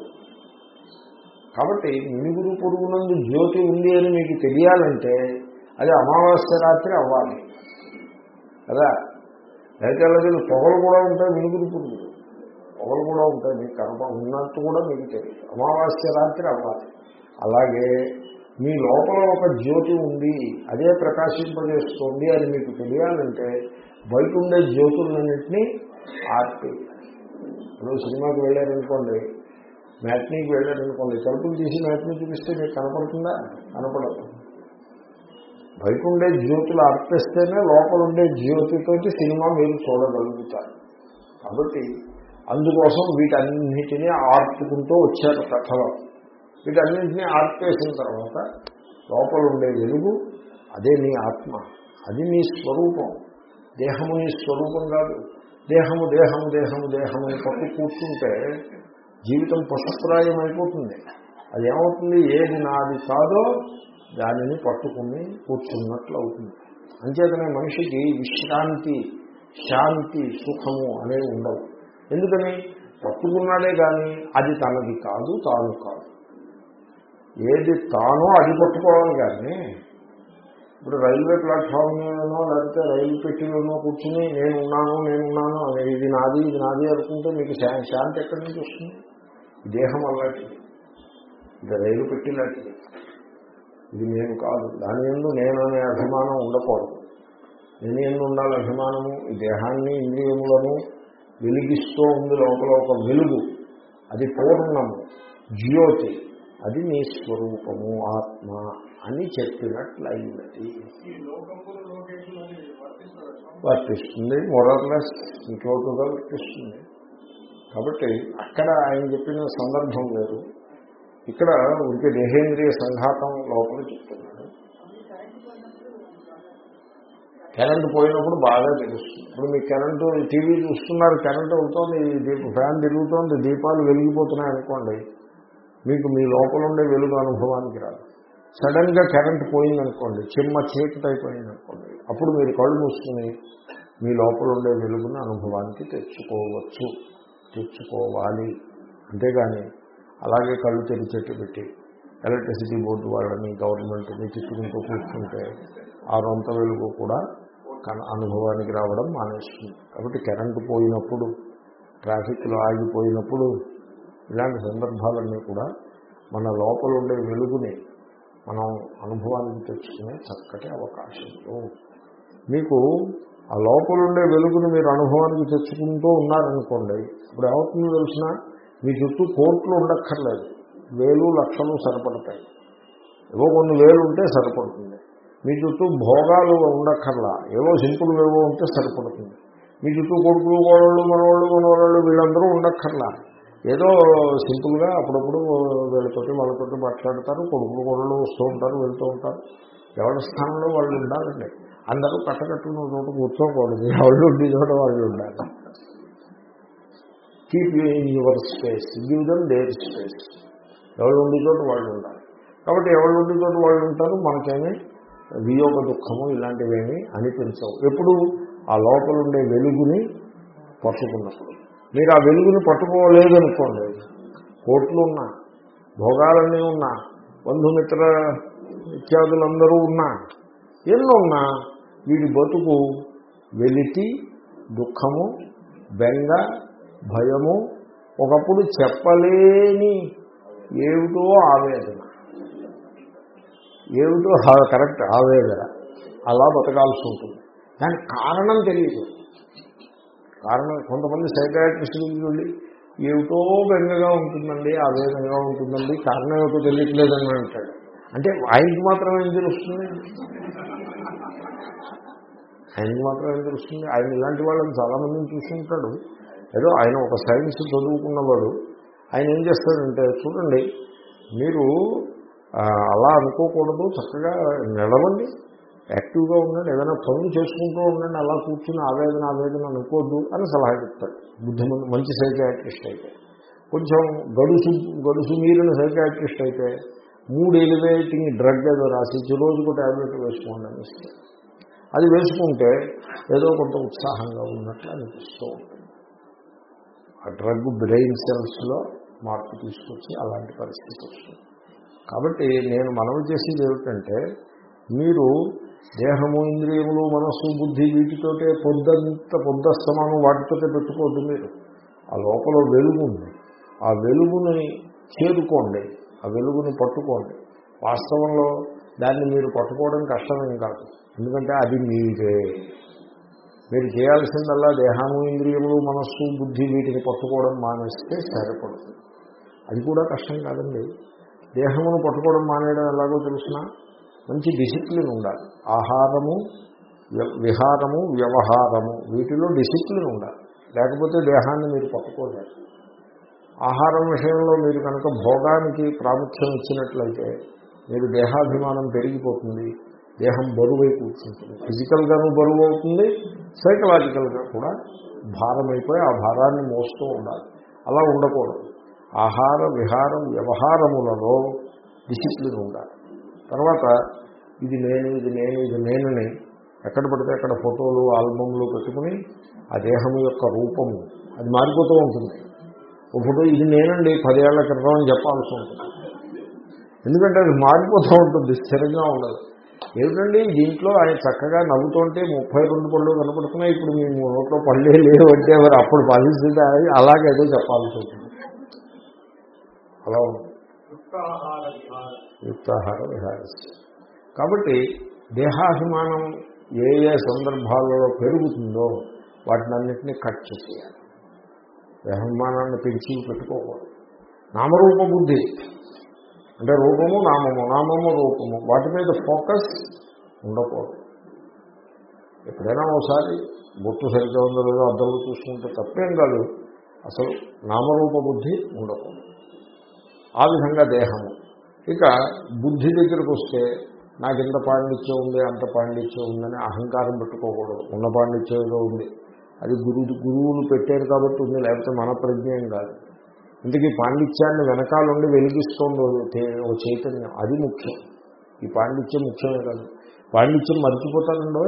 కాబట్టి మినుగురు పొరుగునందు జ్యోతి ఉంది అని మీకు తెలియాలంటే అది అమావాస్య రాత్రి అవ్వాలి. కదా? అయితే అలాగే పొగలు కూడా ఉంటాయి మినుగురు పురుగులు. పొగలు కూడా ఉంటాయి మీకు కనప ఉన్నట్టు కూడా మీకు తెలియదు అమావాస్య రాత్రి అవ్వాలి. అలాగే మీ లోపల ఒక జ్యోతి ఉంది అదే ప్రకాశింపజేస్తుంది అని మీకు తెలియాలంటే బయట ఉండే జ్యోతులన్నింటినీ ఆర్పి. ఇప్పుడు సినిమాకి వెళ్ళారనుకోండి మ్యాట్నీకి వెళ్ళారనుకోండి తలుపులు తీసి మ్యాట్నీ చూపిస్తే మీకు కనపడుతుందా? కనపడదు. బయట ఉండే జ్యోతులు అర్పిస్తేనే లోపల ఉండే జ్యోతితోటి సినిమా మీరు చూడగలుగుతారు. కాబట్టి అందుకోసం వీటన్నిటినీ ఆర్పుకుంటూ వచ్చారు కథలో. వీటన్నింటినీ ఆర్పేసిన తర్వాత లోపల ఉండే వెలుగు అదే నీ ఆత్మ. అది నీ స్వరూపం. దేహము నీ స్వరూపం కాదు. దేహము దేహము దేహము దేహము పట్టు కూర్చుంటే జీవితం పశుప్రాయం అయిపోతుంది. అది ఏమవుతుంది ఏది నాది కాదో దానిని పట్టుకుని కూర్చున్నట్లు అవుతుంది అంచేతనే మనిషికి విశ్రాంతి శాంతి సుఖము అనేవి ఉండవు. ఎందుకని? పట్టుకున్నాడే కానీ అది తనది కాదు తాను కాదు. ఏది తానో అది పట్టుకోవాలి కానీ ఇప్పుడు రైల్వే ప్లాట్ఫామ్లోనో లేకపోతే రైలు పెట్టిలోనో కూర్చుని నేను నేనున్నాను నేను ఇది నాది ఇది నాది అనుకుంటే మీకు శా- శాంతి ఎక్కడి నుంచి వస్తుంది? ఈ దేహం అలాంటిది. ఇది రైలు పెట్టి లాంటిది ఇది నేను కాదు. దాని ఎందు నేను అనే అభిమానం ఉండకూడదు. నేను ఎందు ఉండాలి అభిమానము ఈ దేహాన్ని ఇంద్రియములను వెలిగిస్తూ ఉంది లోపల ఒక వెలుగు. అది పూర్ణము జ్యోతి. అది నీ స్వరూపము ఆత్మ అని చెప్పినట్లయినది వర్తిస్తుంది. మొరర్లెస్ ఇంట్లోగా వర్తిస్తుంది. కాబట్టి అక్కడ ఆయన చెప్పిన సందర్భం వేరు. ఇక్కడ ఉంటే దేహేంద్రియ సంఘాతం లోపల చెప్తున్నాడు కరెంటు పోయినప్పుడు బాగా తెలుస్తుంది. ఇప్పుడు మీ కరెంటు టీవీ చూస్తున్నారు కరెంటు అవుతోంది దీప ఫ్యాన్ తిరుగుతోంది దీపాలు వెలిగిపోతున్నాయి అనుకోండి మీకు మీ లోపల ఉండే వెలుగు అనుభవానికి రాదు. సడన్గా కరెంట్ పోయిందనుకోండి చిమ్మ చీకటి అయిపోయిందనుకోండి అప్పుడు మీరు కళ్ళు మూసుకుని మీ లోపల ఉండే వెలుగును అనుభవానికి తెచ్చుకోవచ్చు. తెచ్చుకోవాలి అంతేగాని అలాగే కళ్ళు తెరిచెట్టు పెట్టి ఎలక్ట్రిసిటీ బోర్డు వాళ్ళని గవర్నమెంట్ని తిట్టుకుంటూ కూర్చుంటే ఆ రొంత వెలుగు కూడా కన- అనుభవానికి రావడం మానేస్తుంది. కాబట్టి కరెంటు పోయినప్పుడు ట్రాఫిక్లో ఆగిపోయినప్పుడు ఇలాంటి సందర్భాలన్నీ కూడా మన లోపల ఉండే వెలుగుని మనం అనుభవానికి తెచ్చుకునే చక్కటి అవకాశం. మీకు ఆ లోపల ఉండే వెలుగుని మీరు అనుభవానికి తెచ్చుకుంటూ ఉన్నారనుకోండి ఇప్పుడు ఏమవుతుందో తెలిసిన? మీ చుట్టూ కోట్లు ఉండక్కర్లేదు. వేలు లక్షలు సరిపడతాయి. ఏవో కొన్ని వేలు ఉంటే సరిపడుతుంది. మీ చుట్టూ భోగాలు ఉండక్కర్లా. ఏవో సింపుల్ ఏవో ఉంటే సరిపడుతుంది. మీ చుట్టూ కొడుకులు కోడళ్ళు మనవాళ్ళు మనవాళ్ళు వీళ్ళందరూ ఉండక్కర్లా. ఏదో సింపుల్గా అప్పుడప్పుడు వీళ్ళతోటి వాళ్ళతోటి మాట్లాడతారు కొడుకులు కోడళ్ళు వస్తూ ఉంటారు వెళ్తూ ఉంటారు. ఎవరి స్థానంలో వాళ్ళు ఉండాలండి. అందరూ కట్టకట్టుకున్న చోట కూర్చోకూడదు. వాళ్ళు ఉండి చోట వాళ్ళు ఉండాలి. Keep in your space give them their space ఎవరు ఉండి చోట వాళ్ళు ఉండాలి. కాబట్టి ఎవరు ఉండి చోట వాళ్ళు ఉంటారు? మనకేమీ? వియోగ దుఃఖము ఇలాంటివేమీ అనిపించవు. ఎప్పుడు? ఆ లోపల ఉండే వెలుగుని పట్టుకున్నప్పుడు. మీరు ఆ వెలుగుని పట్టుకోలేదనుకోండి. కోట్లు ఉన్నా భోగాలన్నీ ఉన్నా బంధుమిత్ర ఇత్యాదులందరూ ఉన్నా ఎన్నున్నా వీడి బతుకు వెలితి దుఃఖము బెంగ భయము ఒకప్పుడు చెప్పలేని ఏమిటో ఆవేదన. ఏమిటో కరెక్ట్ ఆవేదన. అలా బతకాల్సి ఉంటుంది. దానికి కారణం తెలియదు. కారణం కొంతమంది సైకాట్రిస్టులకి వెళ్ళి ఏమిటో బెంగగా ఉంటుందండి ఆవేదనగా ఉంటుందండి కారణం ఏమిటో తెలియట్లేదని అంటాడు. అంటే ఆయనకి మాత్రం ఏం తెలుస్తుంది? ఆయనకి మాత్రం ఏం తెలుస్తుంది? ఆయన ఇలాంటి వాళ్ళని చాలామందిని చూసుకుంటాడు ఏదో ఆయన ఒక సైన్స్ చదువుకున్నవాడు. ఆయన ఏం చేస్తాడంటే చూడండి మీరు అలా అనుకోకూడదు. చక్కగా నిలవండి యాక్టివ్గా ఉండండి. ఏదైనా పనులు చేసుకుంటూ ఉండండి. అలా కూర్చుని ఆవేదన ఆవేదన అనుకోద్దు అని సలహా చెప్తాడు. బుద్ధిమంది మంచి సైకాట్రిస్ట్ అయితే. కొంచెం గడుసు గడుసు మీరిన సైకాట్రిస్ట్ అయితే మూడు ఎలివేటింగ్ డ్రగ్ ఏదో రాసి రోజుకు ట్యాబ్లెట్ వేసుకోండి అని అది వేసుకుంటే ఏదో కొంత ఉత్సాహంగా ఉన్నట్లు అనిపిస్తూ ఉంటుంది. ఆ డ్రగ్ బ్రెయిన్ సెల్స్లో మార్పు తీసుకొచ్చి అలాంటి పరిస్థితి వస్తుంది. కాబట్టి నేను మనవి చేసేది ఏమిటంటే మీరు దేహము ఇంద్రియములు మనస్సు బుద్ధి వీటితోటే పొద్దంత పొద్దస్తమానం వాటితోటే పెట్టుకోవద్దు మీరు. ఆ లోపల వెలుగు ఉంది ఆ వెలుగుని చేరుకోండి. ఆ వెలుగుని పట్టుకోండి. వాస్తవంలో దాన్ని మీరు పట్టుకోవడం కష్టమేం కాదు. ఎందుకంటే అది మీరే మీరు చేయాల్సిందల్లా దేహము ఇంద్రియములు మనస్సు బుద్ధి వీటిని పట్టుకోవడం మానేస్తే సరిపడుతుంది అది కూడా కష్టం కాదండి. దేహమును పట్టుకోవడం మానేయడం ఎలాగో తెలిసిన? మంచి డిసిప్లిన్ ఉండాలి. ఆహారము విహారము వ్యవహారము వీటిలో డిసిప్లిన్ ఉండాలి. లేకపోతే దేహాన్ని మీరు పట్టుకోలేరు. ఆహారం విషయంలో మీరు కనుక భోగానికి ప్రాముఖ్యం ఇచ్చినట్లయితే మీరు దేహాభిమానం పెరిగిపోతుంది దేహం బరువై కూర్చుంటుంది. ఫిజికల్గాను బరువు అవుతుంది సైకలాజికల్గా కూడా భారమైపోయి ఆ భారాన్ని మోస్తూ ఉండాలి. అలా ఉండకూడదు. ఆహార విహారం వ్యవహారములలో డిసిప్లిన్ ఉండాలి. తర్వాత ఇది నేను ఇది నేను ఇది నేనని ఎక్కడ పడితే అక్కడ ఫోటోలు ఆల్బమ్లు పెట్టుకుని ఆ దేహం యొక్క రూపము అది మారిపోతూ ఉంటుంది. ఒక ఫోటో ఇది నేనండి పదేళ్ళ క్రితం అని చెప్పాల్సి ఉంటుంది. ఎందుకంటే అది మారిపోతూ ఉంటుంది స్థిరంగా ఉండదు. ఏమిటండి? దీంట్లో ఆయన చక్కగా నవ్వుతుంటే ముప్పై రెండు పళ్ళు కనపడుతున్నాయి. ఇప్పుడు మీ నోట్లో పళ్ళే లేవు అంటే మరి అప్పుడు పరిస్థితి అది అలాగే ఏదో చెప్పాల్సి ఉంటుంది. అలా యుక్తాహార యుక్తాహార విహారస్య. కాబట్టి దేహాభిమానం ఏ ఏ సందర్భాలలో పెరుగుతుందో వాటినన్నింటినీ కట్ చేసేయాలి. దేహాభిమానాన్ని పెంచి పెట్టుకోకూడదు. నామరూప బుద్ధి అంటే రూపము నామము నామము రూపము. వాటి మీద ఫోకస్ ఉండకూడదు. ఎప్పుడైనా ఒకసారి బొట్టు సరిగ్గా ఉందో లేదో అర్థంలో చూసుకుంటే తప్పేం కాదు. అసలు నామరూప బుద్ధి ఉండకూడదు. ఆ విధంగా దేహము. ఇక బుద్ధి దగ్గరకు వస్తే నాకు ఇంత పాండిత్యం ఉంది అంత పాండిత్యం ఉందని అహంకారం పెట్టుకోకూడదు. ఉన్న పాండిత్యం ఏదో ఉంది. అది గురువు గురువులు పెట్టారు కాబట్టి ఉంది లేకపోతే మన ప్రజ్ఞయం కాదు. ఇంతకీ పాండిత్యాన్ని వెనకాలండి వెలిగిస్తోంది ఓ ఓ చైతన్యం. అది ముఖ్యం. ఈ పాండిత్యం ముఖ్యమే కాదు. పాండిత్యం మర్చిపోతారండో?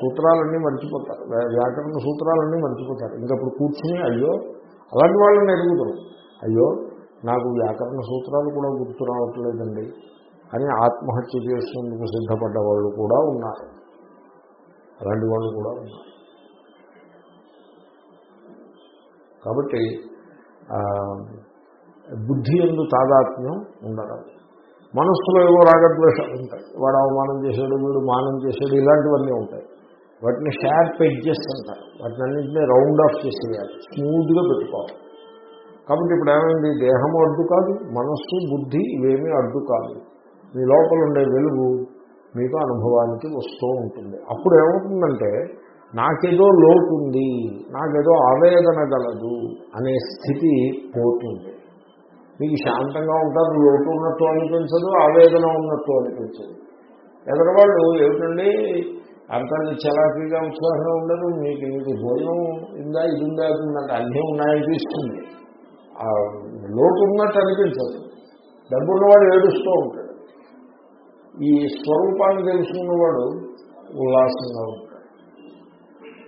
సూత్రాలన్నీ మర్చిపోతారు. వ్యాకరణ సూత్రాలన్నీ మర్చిపోతారు. ఇంకప్పుడు కూర్చుని అయ్యో అలాంటి వాళ్ళని ఎరుగుతారు అయ్యో నాకు వ్యాకరణ సూత్రాలు కూడా గుర్తు రావట్లేదండి అని ఆత్మహత్య చేసేందుకు సిద్ధపడ్డ వాళ్ళు కూడా ఉన్నారు. అలాంటి వాళ్ళు కూడా ఉన్నారు. కాబట్టి బుద్ధి ఎందు తాదాత్మ్యం ఉండడం. మనస్సులో ఏవో రాగద్వేషాలు ఉంటాయి. వాడు అవమానం చేశాడు వీడు మానం చేశాడు ఇలాంటివన్నీ ఉంటాయి. వాటిని షార్ప్ ఎడ్జెస్ అంటారు. వాటిని అన్నింటినీ రౌండ్ ఆఫ్ చేసేయాలి. స్మూత్గా పెట్టుకోవాలి. కాబట్టి ఇప్పుడు ఏమైంది? దేహము అడ్డు కాదు మనస్సు బుద్ధి ఇవేమీ అడ్డు కాదు. మీ లోపల ఉండే వెలుగు మీకు అనుభవానికి వస్తూ ఉంటుంది. అప్పుడు ఏమవుతుందంటే నాకేదో లోటు ఉంది నాకేదో ఆవేదన గలదు అనే స్థితి పోతుంది. మీకు శాంతంగా ఉంటారు లోటు ఉన్నట్టు అనిపించదు ఆవేదన ఉన్నట్టు అనిపించదు. ఎదరవాళ్ళు ఏమిటండి? అంత చలాకీగా ఉత్సాహంగా ఉండదు మీకు మీకు భోజనం ఇందా ఇది ఉందా అది ఉందంటే అన్నీ ఉన్నాయనిపిస్తుంది. ఆ లోటు ఉన్నట్టు అనిపించదు. డబ్బు ఉన్నవాడు ఏడుస్తూ ఉంటాడు. ఈ స్వరూపాన్ని తెలుసుకున్నవాడు ఉల్లాసంగా ఉంటాడు.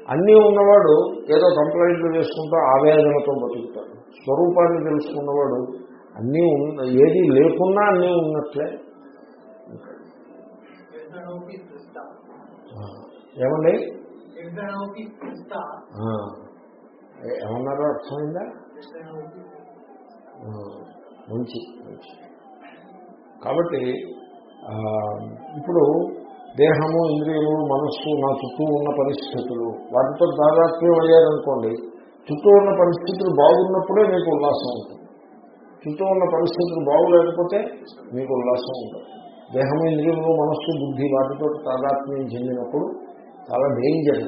అన్నీ ఉన్నవాడు ఏదో కంప్లైంట్లు చేసుకుంటూ ఆవేదనతో బతుకుతాడు. స్వరూపాన్ని తెలుసుకున్నవాడు అన్నీ ఉన్న ఏది లేకున్నా అన్నీ ఉన్నట్లే ఏమండి? ఏమన్నారో అర్థమైందా? మంచి మంచి. కాబట్టి ఇప్పుడు దేహము ఇంద్రియములు మనస్సు నా చుట్టూ ఉన్న పరిస్థితులు వాటితో దాదాత్మ్యం అయ్యారనుకోండి చుట్టూ ఉన్న పరిస్థితులు బాగున్నప్పుడే మీకు ఉల్లాసం ఉంటుంది. చుట్టూ ఉన్న పరిస్థితులు బాగులేకపోతే మీకు ఉల్లాసం ఉంటుంది. దేహము ఇంద్రియములు మనస్సు బుద్ధి వాటితో తాదాత్మ్యం చెందినప్పుడు చాలా డేంజర్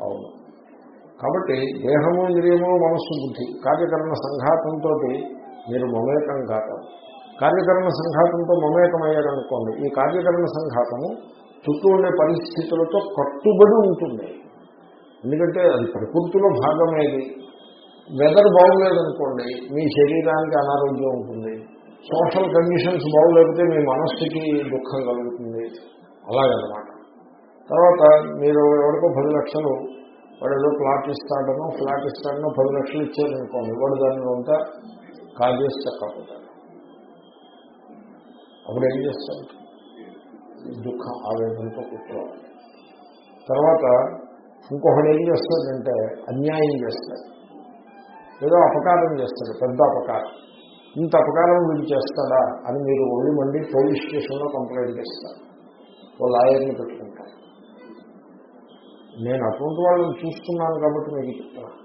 అవును. కాబట్టి దేహము ఇంద్రియము మనస్సు బుద్ధి కార్యకరణ సంఘాతంతో మీరు మమేకం కాతారు కార్యకరణ సంఘాతంతో మమేకమయ్యారనుకోండి ఈ కార్యకరణ సంఘాతము చుట్టూ ఉండే పరిస్థితులతో కట్టుబడి ఉంటుంది. ఎందుకంటే అది ప్రకృతిలో భాగమేది. వెదర్ బాగులేదనుకోండి మీ శరీరానికి అనారోగ్యం ఉంటుంది. సోషల్ కండిషన్స్ బాగులేకపోతే మీ మనస్సుకి దుఃఖం కలుగుతుంది. అలాగనమాట. తర్వాత మీరు ఎవరికో పది లక్షలు వాడు ఏదో ప్లాట్ ఇస్తాడనో ఫ్లాట్ ఇస్తాడనో పది లక్షలు ఇచ్చారనుకోండి వాడు దానిలో అంతా కాజేసి చక్కపోతాడు అప్పుడు ఏం చేస్తాడు? దుఃఖం ఆవేదనతో కూర్చోవాలి తర్వాత ఇంకొకడు ఏం చేస్తాడంటే అన్యాయం చేస్తాడు. ఏదో అపకారం చేస్తాడు పెద్ద అపకారం. ఇంత అపకారం వీడు చేస్తాడా అని మీరు ఓడి మండి పోలీస్ స్టేషన్లో కంప్లైంట్ చేస్తారు. ఓ లాయర్ని పెట్టుకుంటారు. నేను అటువంటి వాళ్ళని చూస్తున్నాను కాబట్టి మీకు చెప్తాను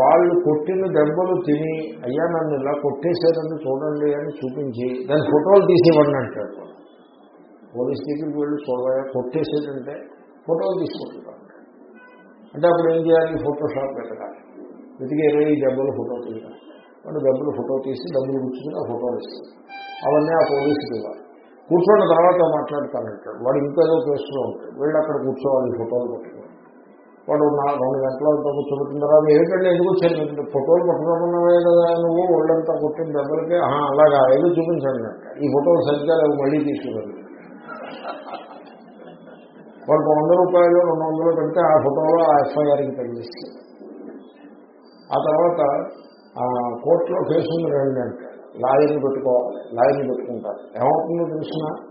వాళ్ళు కొట్టిన దెబ్బలు తిని అయ్యా నన్ను ఇలా కొట్టేశారని చూడండి అని చూపించి దాని ఫోటోలు తీసేవాడిని అంటాడు పోలీస్ దగ్గరికి వెళ్ళి చూడగా కొట్టేసేదంటే ఫోటోలు తీసుకుంటున్నాడు అంటే అప్పుడు ఏం చేయాలి? ఫోటోషాప్ పెట్టాలి. వెతికి ఇరవై దెబ్బలు ఫోటో తీయాలి వాడు దెబ్బలు ఫోటో తీసి డబ్బులు గుర్చుకుని ఆ ఫోటోలు ఇస్తాడు అవన్నీ ఆ పోలీసుకి ఇవ్వాలి. కూర్చున్న తర్వాత మాట్లాడతానంటాడు. వాడు ఇంకేదో కేసులో ఉంటాడు. వీళ్ళు అక్కడ కూర్చోవాలి ఫోటోలు పట్టుకుని వాడు రెండు గంటల కూర్చోబెట్టిన తర్వాత ఏంటంటే ఎందుకు వచ్చారు? ఫోటోలు పట్టుకోకున్నావే కదా నువ్వు ఒళ్ళంతా కొట్టిన దెబ్బలకి అలాగా. ఏదో చూపించండి. అంట ఈ ఫోటోలు సరిగ్గా లేవు. మళ్ళీ తీసుకురండి. వాళ్ళకి వంద రూపాయలు రెండు వందలు పెడితే ఆ ఫోటోలో ఆ ఎఫ్ఐఆర్కి తగ్గిస్తుంది ఆ తర్వాత ఆ కోర్టులో కేసు ఉంది రండి అంటే. లాయర్ని పెట్టుకోవాలి. లాయర్ని పెట్టుకుంటారు. ఏమవుతుందో తెలిసిన?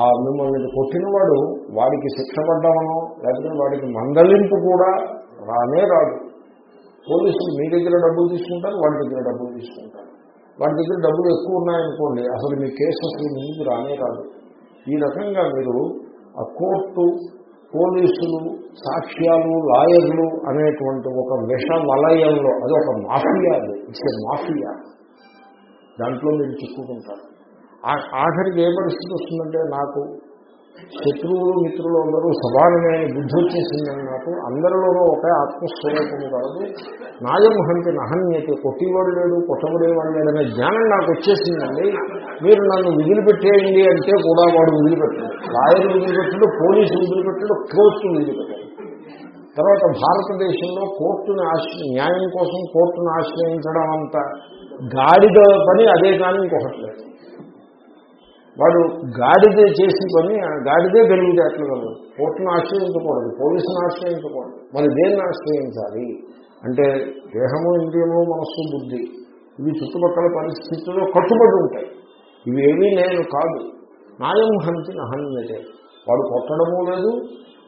మిమ్మల్ని కొట్టినవాడు వాడికి శిక్ష పడ్డామనో లేకపోతే వాడికి మందలింపు కూడా రానే రాదు. పోలీసులు మీ దగ్గర డబ్బులు తీసుకుంటారు వాడి దగ్గర డబ్బులు తీసుకుంటారు. వాడి దగ్గర డబ్బులు ఎక్కువ ఉన్నాయనుకోండి అసలు మీ కేసు అసలు ముందుకు రానే రాదు. ఈ రకంగా మీరు ఆ కోర్టు పోలీసులు సాక్ష్యాలు లాయర్లు అనేటువంటి ఒక విష వలయంలో అది ఒక మాఫియా అది ఇట్స్ మాఫియా. దాంట్లో మీరు చిక్కుకుంటారు. ఆఖరికి ఏ పరిస్థితి వస్తుందంటే నాకు శత్రువులు మిత్రులు అందరూ సమానమే బుద్ధి వచ్చేసిందని నాకు అందరిలోనూ ఒకే ఆత్మస్వరూపం కాదు. నాయం హంతి నహన్యతే కొట్టివాడు లేడు కొట్టబడేవాడు లేడనే జ్ఞానం నాకు వచ్చేసిందండి. మీరు నన్ను వదిలిపెట్టేయండి అంటే కూడా వాడు వదిలిపెట్టాడు. లాయర్ వదిలిపెట్టడు పోలీసు వదిలిపెట్టడు కోర్టు వదిలిపెట్టాడు. తర్వాత భారతదేశంలో కోర్టును ఆశ్రయి న్యాయం కోసం కోర్టును ఆశ్రయించడం అంత గాడిద పని అదే కానీ ఇంకొకటి లేదు. వాడు గాడిదే చేసి పని ఆ గాడిదే తెలివితేటలు కోర్టును ఆశ్రయించకూడదు పోలీసును ఆశ్రయించకూడదు మరి దేన్ని ఆశ్రయించాలి? అంటే దేహము ఇంద్రియము మనస్సు బుద్ధి ఇవి చుట్టుపక్కల పరిస్థితుల్లో కట్టుబడి ఉంటాయి. ఇవి నేను కాదు. నాయం హంతి నహన్యతే. వాడు కొట్టడము లేదు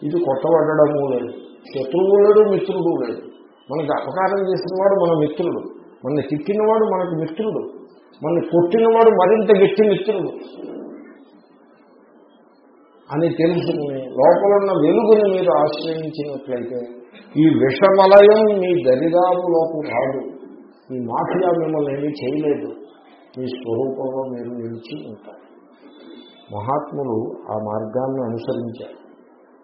ఇది కొట్టబడము లేదు. శత్రువు లేడు మిత్రుడు లేదు. మనకి అపకారం చేసిన వాడు మన మిత్రుడు. మన తిట్టినవాడు మనకి మిత్రుడు. మన కొట్టినవాడు మరింత గట్టి మిత్రుడు. అని తెలుసుకుని లోపలున్న వెలుగుని మీరు ఆశ్రయించినట్లయితే ఈ విషమలయం మీ దరిదాపులోకి రాదు. ఈ మాఫియా మిమ్మల్ని ఏమీ చేయలేదు. మీ స్వరూపంలో మీరు నిలిచి ఉంటారు. మహాత్ములు ఆ మార్గాన్ని అనుసరించారు.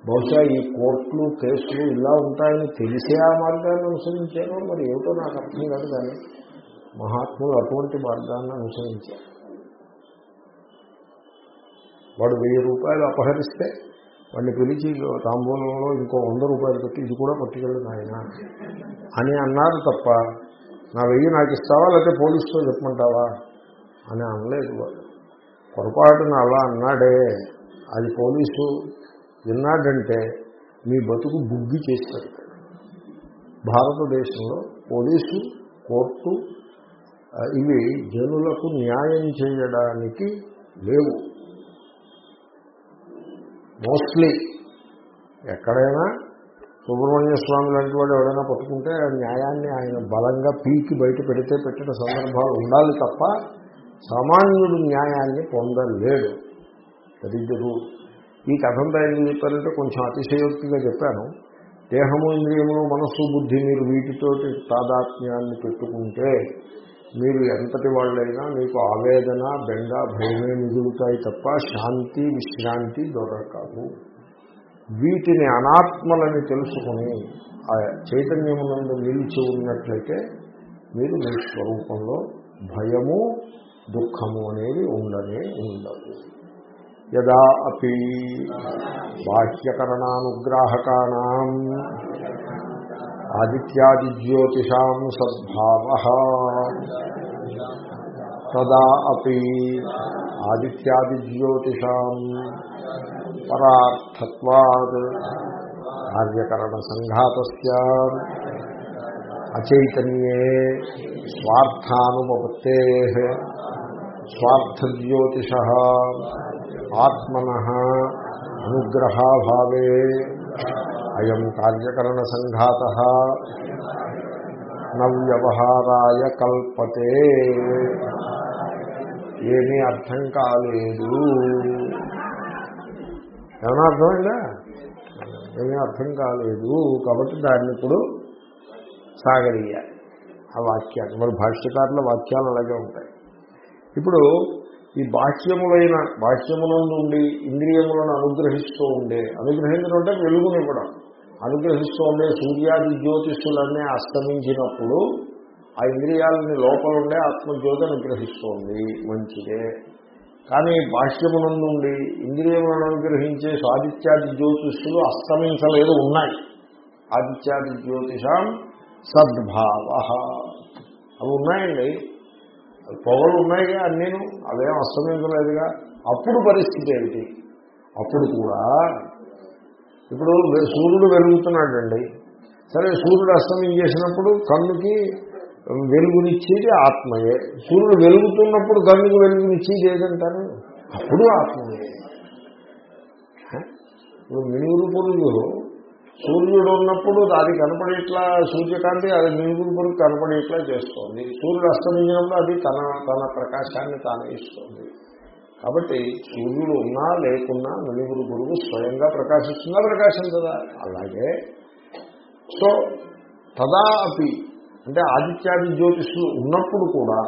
బహుశా ఈ కోర్టులు కేసులు ఇలా ఉంటాయని తెలిసే ఆ మార్గాన్ని అనుసరించారో మరి ఏమిటో నాకు అర్థం కాదు కానీ మహాత్ములు అటువంటి మార్గాన్ని అనుసరించారు. వాడు వెయ్యి రూపాయలు అపహరిస్తే వాడిని పిలిచి తాంబూలంలో ఇంకో వంద రూపాయలు పెట్టి ఇది కూడా పట్టుకెళ్ళదు ఆయన అని అన్నారు తప్ప నా వెయ్యి నాకు ఇస్తావా? లేకపోతే పోలీసుతో చెప్పమంటావా? అని అనలేదు వాడు. పొరపాటున అలా అన్నాడే అది పోలీసు విన్నాడంటే మీ బతుకు బుగ్గి చేస్తాడు. భారతదేశంలో పోలీసు కోర్టు ఇవి జనులకు న్యాయం చేయడానికి లేవు. మోస్ట్లీ ఎక్కడైనా సుబ్రహ్మణ్య స్వామి లాంటి వాడు ఎవరైనా పట్టుకుంటే ఆ న్యాయాన్ని ఆయన బలంగా పీకి బయట పెడితే పెట్టిన సందర్భాలు ఉండాలి తప్ప సామాన్యుడు న్యాయాన్ని పొందలేడు. దరిద్రుడు ఈ కథంతా ఏం చెప్పారంటే కొంచెం అతిశయోక్తిగా చెప్పాను. దేహము ఇంద్రియములు మనస్సు బుద్ధి మీరు వీటితోటి తాదాత్మ్యాన్ని పెట్టుకుంటే మీరు ఎంతటి వాళ్ళైనా మీకు ఆవేదన బెంగ భయమే మిగులుతాయి తప్ప శాంతి విశ్రాంతి దొరకవు వీటిని అనాత్మలని తెలుసుకుని ఆ చైతన్యమునందు నిలిచి ఉన్నట్లయితే మీరు మీ స్వరూపంలో భయము దుఃఖము అనేది ఉండనే ఉండదు యదా అపి బాహ్యకరణానుగ్రాహకాణం ఆదిత్యాదిజ్యోతిషాం సద్భావ తదా అపి ఆదిత్యాదిజ్యోతిషాం పరార్థత్వాద్ కార్యకరణ సంఘాత అచైతన్యే స్వార్థానుపత్తే స్వార్థజ్యోతిష ఆత్మన అనుగ్రహాభావే అయం కార్యకరణ సంఘాత నవ్యవహారాయ కల్పతే. ఏమీ అర్థం కాలేదు. ఏమైనా అర్థమైందా? ఏమీ అర్థం కాలేదు. కాబట్టి దాన్ని ఇప్పుడు సాగదీయాలి. ఆ వాక్యాన్ని. మరి భాష్యకారుల వాక్యాలు అలాగే ఉంటాయి. ఇప్పుడు ఈ బాహ్యములైన బాహ్యముల నుండి ఇంద్రియములను అనుగ్రహిస్తూ ఉండే అనుగ్రహించడం అంటే వెలుగునివ్వడం. అనుగ్రహిస్తూ సూర్యాది జ్యోతిష్యులన్నీ అస్తమించినప్పుడు ఆ ఇంద్రియాలని లోపల ఉండే ఆత్మజ్యోతి అనుగ్రహిస్తోంది. మంచిదే. కానీ బాహ్యమునందుండి ఇంద్రియములను అనుగ్రహించే ఆదిత్యాది జ్యోతిష్యులు అస్తమించలేదు ఉన్నాయి. ఆదిత్యాది జ్యోతిషాం సద్భావ. అవి ఉన్నాయండి. పొగలు ఉన్నాయిగా నేను అవేం అస్తమించలేదుగా. అప్పుడు పరిస్థితి ఏమిటి అప్పుడు కూడా ఇప్పుడు సూర్యుడు వెలుగుతున్నాడండి. సరే సూర్యుడు అస్తమించేసినప్పుడు కన్నుకి వెలుగునిచ్చేది ఆత్మయే. సూర్యుడు వెలుగుతున్నప్పుడు కన్నుకు వెలుగునిచ్చేది ఏదంటారు? అప్పుడు ఆత్మయే. ఇప్పుడు మినుగురు పురుగులు. సూర్యుడు ఉన్నప్పుడు అది కనపడేట్లా సూర్యకాంతి అది మినుగురు పురుగు కనపడేట్లా చేస్తోంది. సూర్యుడు అస్తమించినప్పుడు అది తన తన ప్రకాశాన్ని తాను ఇస్తుంది. కాబట్టి సూర్యుడు ఉన్నా లేకున్నా నలుగురు గురువు స్వయంగా ప్రకాశిస్తుందా ప్రకాశించదా అలాగే సో తదా అపి అంటే ఆదిత్యాది జ్యోతిషులు ఉన్నప్పుడు కూడా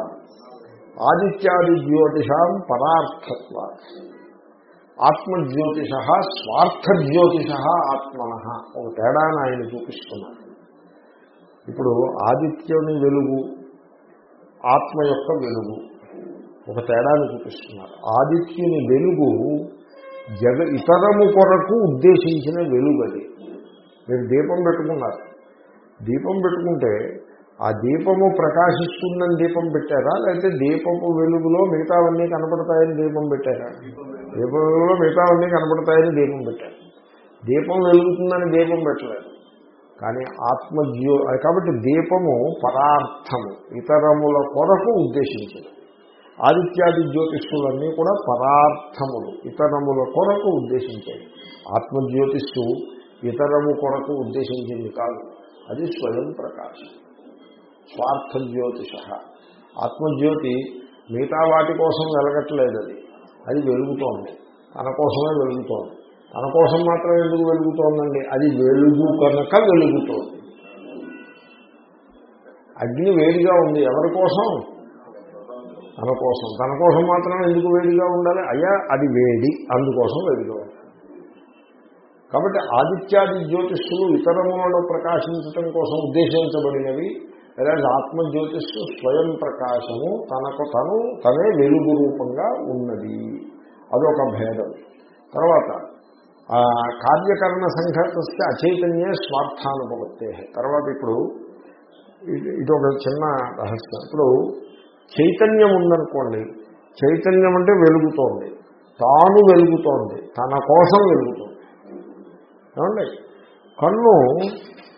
ఆదిత్యాది జ్యోతిషాం పరార్థత్వ. ఆత్మజ్యోతిష స్వార్థ జ్యోతిష ఆత్మన. ఒక తేడాను ఆయన చూపిస్తున్నారు. ఇప్పుడు ఆదిత్యుని వెలుగు ఆత్మ యొక్క వెలుగు. ఒక తేడాను చూపిస్తున్నారు ఆదిత్యుని వెలుగు జగ ఇతరము కొరకు ఉద్దేశించిన వెలుగు అది. మీరు దీపం పెట్టుకున్నారు. దీపం పెట్టుకుంటే ఆ దీపము ప్రకాశిస్తుందని దీపం పెట్టారా? లేకపోతే దీపపు వెలుగులో మిగతావన్నీ కనపడతాయని దీపం పెట్టారా? దీపం వెలుగులో మిగతావన్నీ కనపడతాయని దీపం పెట్టారు. దీపం వెలుగుతుందని దీపం పెట్టలేదు. కానీ ఆత్మజ్యో కాబట్టి దీపము పరార్థము ఇతరముల కొరకు ఉద్దేశించింది ఆదిత్యాది జ్యోతిష్యులన్నీ కూడా పరార్థములు ఇతరముల కొరకు ఉద్దేశించాయి ఆత్మజ్యోతిష్సు ఇతరము కొరకు ఉద్దేశించింది కాదు అది స్వయం ప్రకాశం. స్వార్థ జ్యోతిష ఆత్మజ్యోతి మిగతా వాటి కోసం వెలగట్లేదు అది. అది వెలుగుతోంది. తన కోసమే వెలుగుతోంది. తన కోసం మాత్రం ఎందుకు వెలుగుతోందండి? అది వెలుగు కనుక వెలుగుతోంది. అగ్ని వేడిగా ఉంది. ఎవరి కోసం? తన కోసం. తన కోసం మాత్రం ఎందుకు వేడిగా ఉండాలి? అయ్యా అది వేడి అందుకోసం వేడిగా ఉండాలి. కాబట్టి ఆదిత్యాది జ్యోతిష్లు ఇతరములలో ప్రకాశించటం కోసం ఉద్దేశించబడినవి. లేదా ఆత్మ జ్యోతిష్సు స్వయం ప్రకాశము తనకు తను తనే వెలుగు రూపంగా ఉన్నది. అదొక భేదం. తర్వాత కార్యకరణ సంఘటస్య అచైతన్య స్వార్థానుభవత్తే తర్వాత ఇప్పుడు ఇది ఒక చిన్న రహస్యం. ఇప్పుడు చైతన్యం ఉందనుకోండి చైతన్యం అంటే వెలుగుతోంది. తాను వెలుగుతోంది తన కోసం వెలుగుతోంది. ఏమండి? కన్ను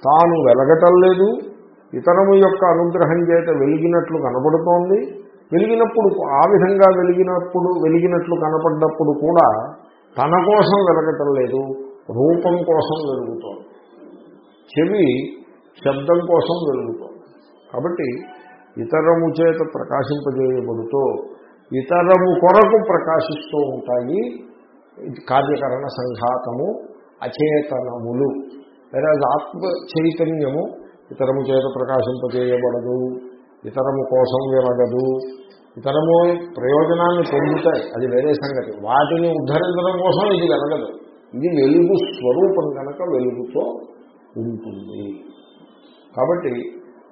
తాను వెలగటం లేదు ఇతరము యొక్క అనుగ్రహం చేత వెలిగినట్లు కనబడుతోంది. వెలిగినప్పుడు ఆ విధంగా వెలిగినప్పుడు వెలిగినట్లు కనపడ్డప్పుడు కూడా తన కోసం వెలగటం లేదు రూపం కోసం వెలుగుతోంది. చెవి శబ్దం కోసం వెలుగుతోంది. కాబట్టి ఇతరము చేత ప్రకాశింపజేయబడుతూ ఇతరము కొరకు ప్రకాశిస్తూ ఉంటాయి కార్యకరణ సంఘాతము అచేతనములు. వేరే ఆత్మ చైతన్యము ఇతరము చేత ప్రకాశింపజేయబడదు ఇతరము కోసం వినగదు. ఇతరము ప్రయోజనాన్ని పొందుతాయి అది వేరే సంగతి. వాటిని ఉద్ధరించడం కోసం ఇది వెలగదు ఇది వెలుగు స్వరూపం కనుక వెలుగుతో ఉంటుంది. కాబట్టి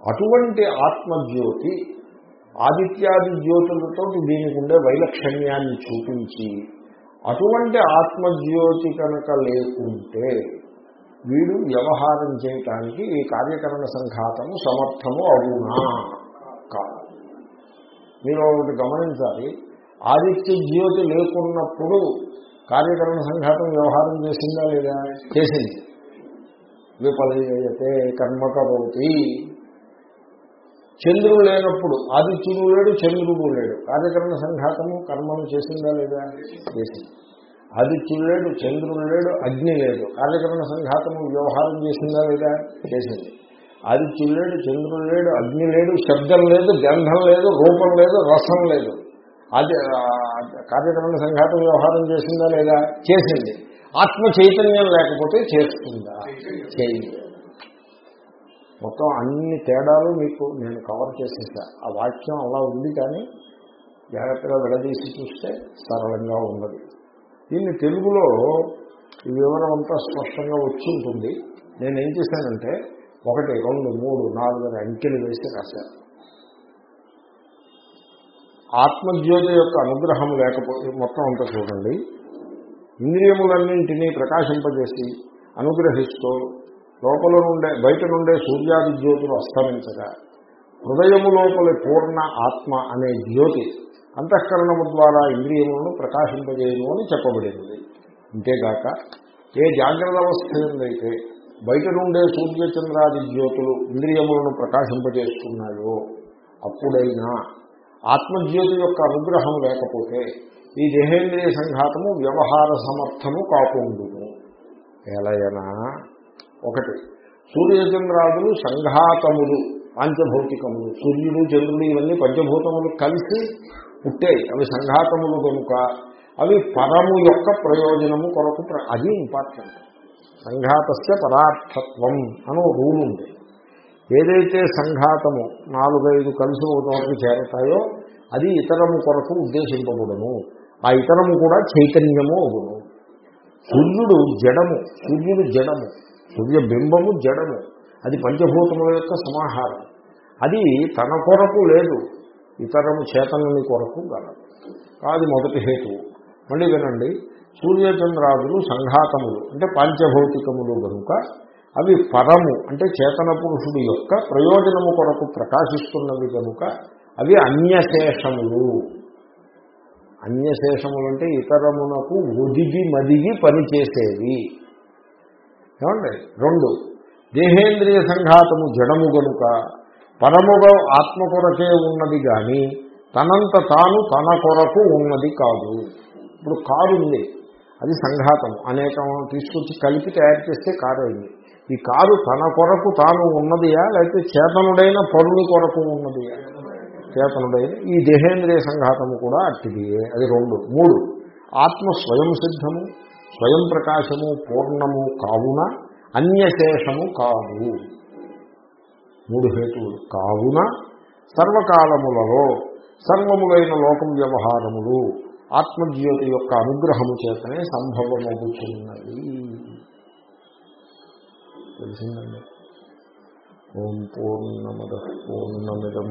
అటువంటి ఆత్మజ్యోతి ఆదిత్యాది జ్యోతులతో దీనికి ఉండే వైలక్షణ్యాన్ని చూపించి అటువంటి ఆత్మజ్యోతి కనుక లేకుంటే వీడు వ్యవహారం చేయటానికి ఈ కార్యకరణ సంఘాతము సమర్థము అవునా? కాదు. మీరు ఒకటి గమనించాలి. ఆదిత్య జ్యోతి లేకున్నప్పుడు కార్యకరణ సంఘాతం వ్యవహారం చేసిందా లేదా? చేసింది. విపరీయతే కర్మకరోతి చంద్రుడు లేనప్పుడు ఆదిత్యుడు లేడు చంద్రుడు లేడు. కార్యకరణ సంఘాతము కర్మను చేసిందా లేదా? చేసింది. ఆదిత్యుడు లేడు చంద్రుడు లేడు అగ్ని లేదు. కార్యకరణ సంఘాతము వ్యవహారం చేసిందా లేదా? చేసింది. ఆదిత్యుడు లేడు చంద్రుడు లేడు అగ్ని లేడు శబ్దం లేదు గంధం లేదు రూపం లేదు రసం లేదు. అది ఆ, కార్యకరణ సంఘాతం వ్యవహారం చేసిందా లేదా? చేసింది. ఆత్మ చైతన్యం లేకపోతే చేస్తుందా? చేయలేదు. మొత్తం అన్ని తేడాలు మీకు నేను కవర్ చేసేసా. ఆ వాక్యం అలా ఉంది కానీ జాగ్రత్తగా విడదీసి చూస్తే సరళంగా ఉన్నది. దీన్ని తెలుగులో ఈ వివరం అంతా స్పష్టంగా వచ్చి ఉంటుంది నేను ఏం చేశానంటే ఒకటి రెండు మూడు నాలుగు అంకెలు వేసి రాశాను. ఆత్మజ్యోతి యొక్క అనుగ్రహం లేకపోతే మొత్తం అంతా చూడండి. ఇంద్రియములన్నింటినీ ప్రకాశింపజేసి అనుగ్రహిస్తూ లోపల నుండే బయట నుండే సూర్యాది జ్యోతులు అస్తమించగా హృదయము లోపలి పూర్ణ ఆత్మ అనే జ్యోతి అంతఃకరణము ద్వారా ఇంద్రియములను ప్రకాశింపజేయను అని చెప్పబడింది. అంతేగాక ఏ జాగ్రత్త అవస్థ ఏందైతే బయట నుండే సూర్యచంద్రాది జ్యోతులు ఇంద్రియములను ప్రకాశింపజేస్తున్నాయో అప్పుడైనా ఆత్మజ్యోతి యొక్క అనుగ్రహం లేకపోతే ఈ దేహేంద్రియ సంఘాతము వ్యవహార సమర్థము కాకుండును. ఎలయనా ఒకటి. సూర్యచంద్రాదులు సంఘాతములు పాంచభౌతికములు. సూర్యుడు చంద్రుడు ఇవన్నీ పంచభూతములు కలిసి పుట్టాయి. అవి సంఘాతములు కనుక అవి పరము యొక్క ప్రయోజనము కొరకు అది ఇంపార్టెంట్ సంఘాతస్య పరార్థత్వం అని రూల్ ఉంది. ఏదైతే సంఘాతము నాలుగైదు కలిసి ఒక చోటకి చేరతాయో అది ఇతరము కొరకు ఉద్దేశింపబడును. ఆ ఇతరము కూడా చైతన్యము అవును. సూర్యుడు జడము సూర్యుడు జడము. సూర్యబింబము జడము. అది పంచభూతముల యొక్క సమాహారం. అది తన కొరకు లేదు. ఇతరము చేతనుని కొరకు గలదు కాదు మొదటి హేతువు. మళ్ళీ వినండి. సూర్యచంద్రాదులు సంఘాతములు అంటే పంచభౌతికములు కనుక అవి పరము అంటే చేతన పురుషుడి యొక్క ప్రయోజనము కొరకు ప్రకాశిస్తున్నవి కనుక అవి అన్యశేషములు. అన్యశేషములు అంటే ఇతరమునకు ఒదిగి మదిగి పనిచేసేవి. ఏమండి? రెండు. దేహేంద్రియ సంఘాతము జడము గనుక పరముగా ఆత్మ కొరకే ఉన్నది కానీ తనంత తాను తన కొరకు ఉన్నది కాదు. ఇప్పుడు కారు ఉంది. అది సంఘాతం అనేకం తీసుకొచ్చి కలిపి తయారు చేస్తే కారు అయింది ఈ కారు తన కొరకు తాను ఉన్నదియా లేకపోతే చేతనుడైన పరుని కొరకు ఉన్నదియా? చేతనుడైన ఈ దేహేంద్రియ సంఘాతము కూడా అట్టిది. అది రెండు. మూడు. ఆత్మ స్వయం సిద్ధము. స్వయం ప్రకాశము పూర్ణము కావున అన్యశేషము కావు మూడు హేతువులు. కావున సర్వకాలములలో సర్వములైన లోకం వ్యవహారములు ఆత్మజ్యోతి యొక్క అనుగ్రహము చేతనే సంభవమవుతున్నది తెలిసిందండి? ఓం పూర్ణమద పూర్ణమిదం.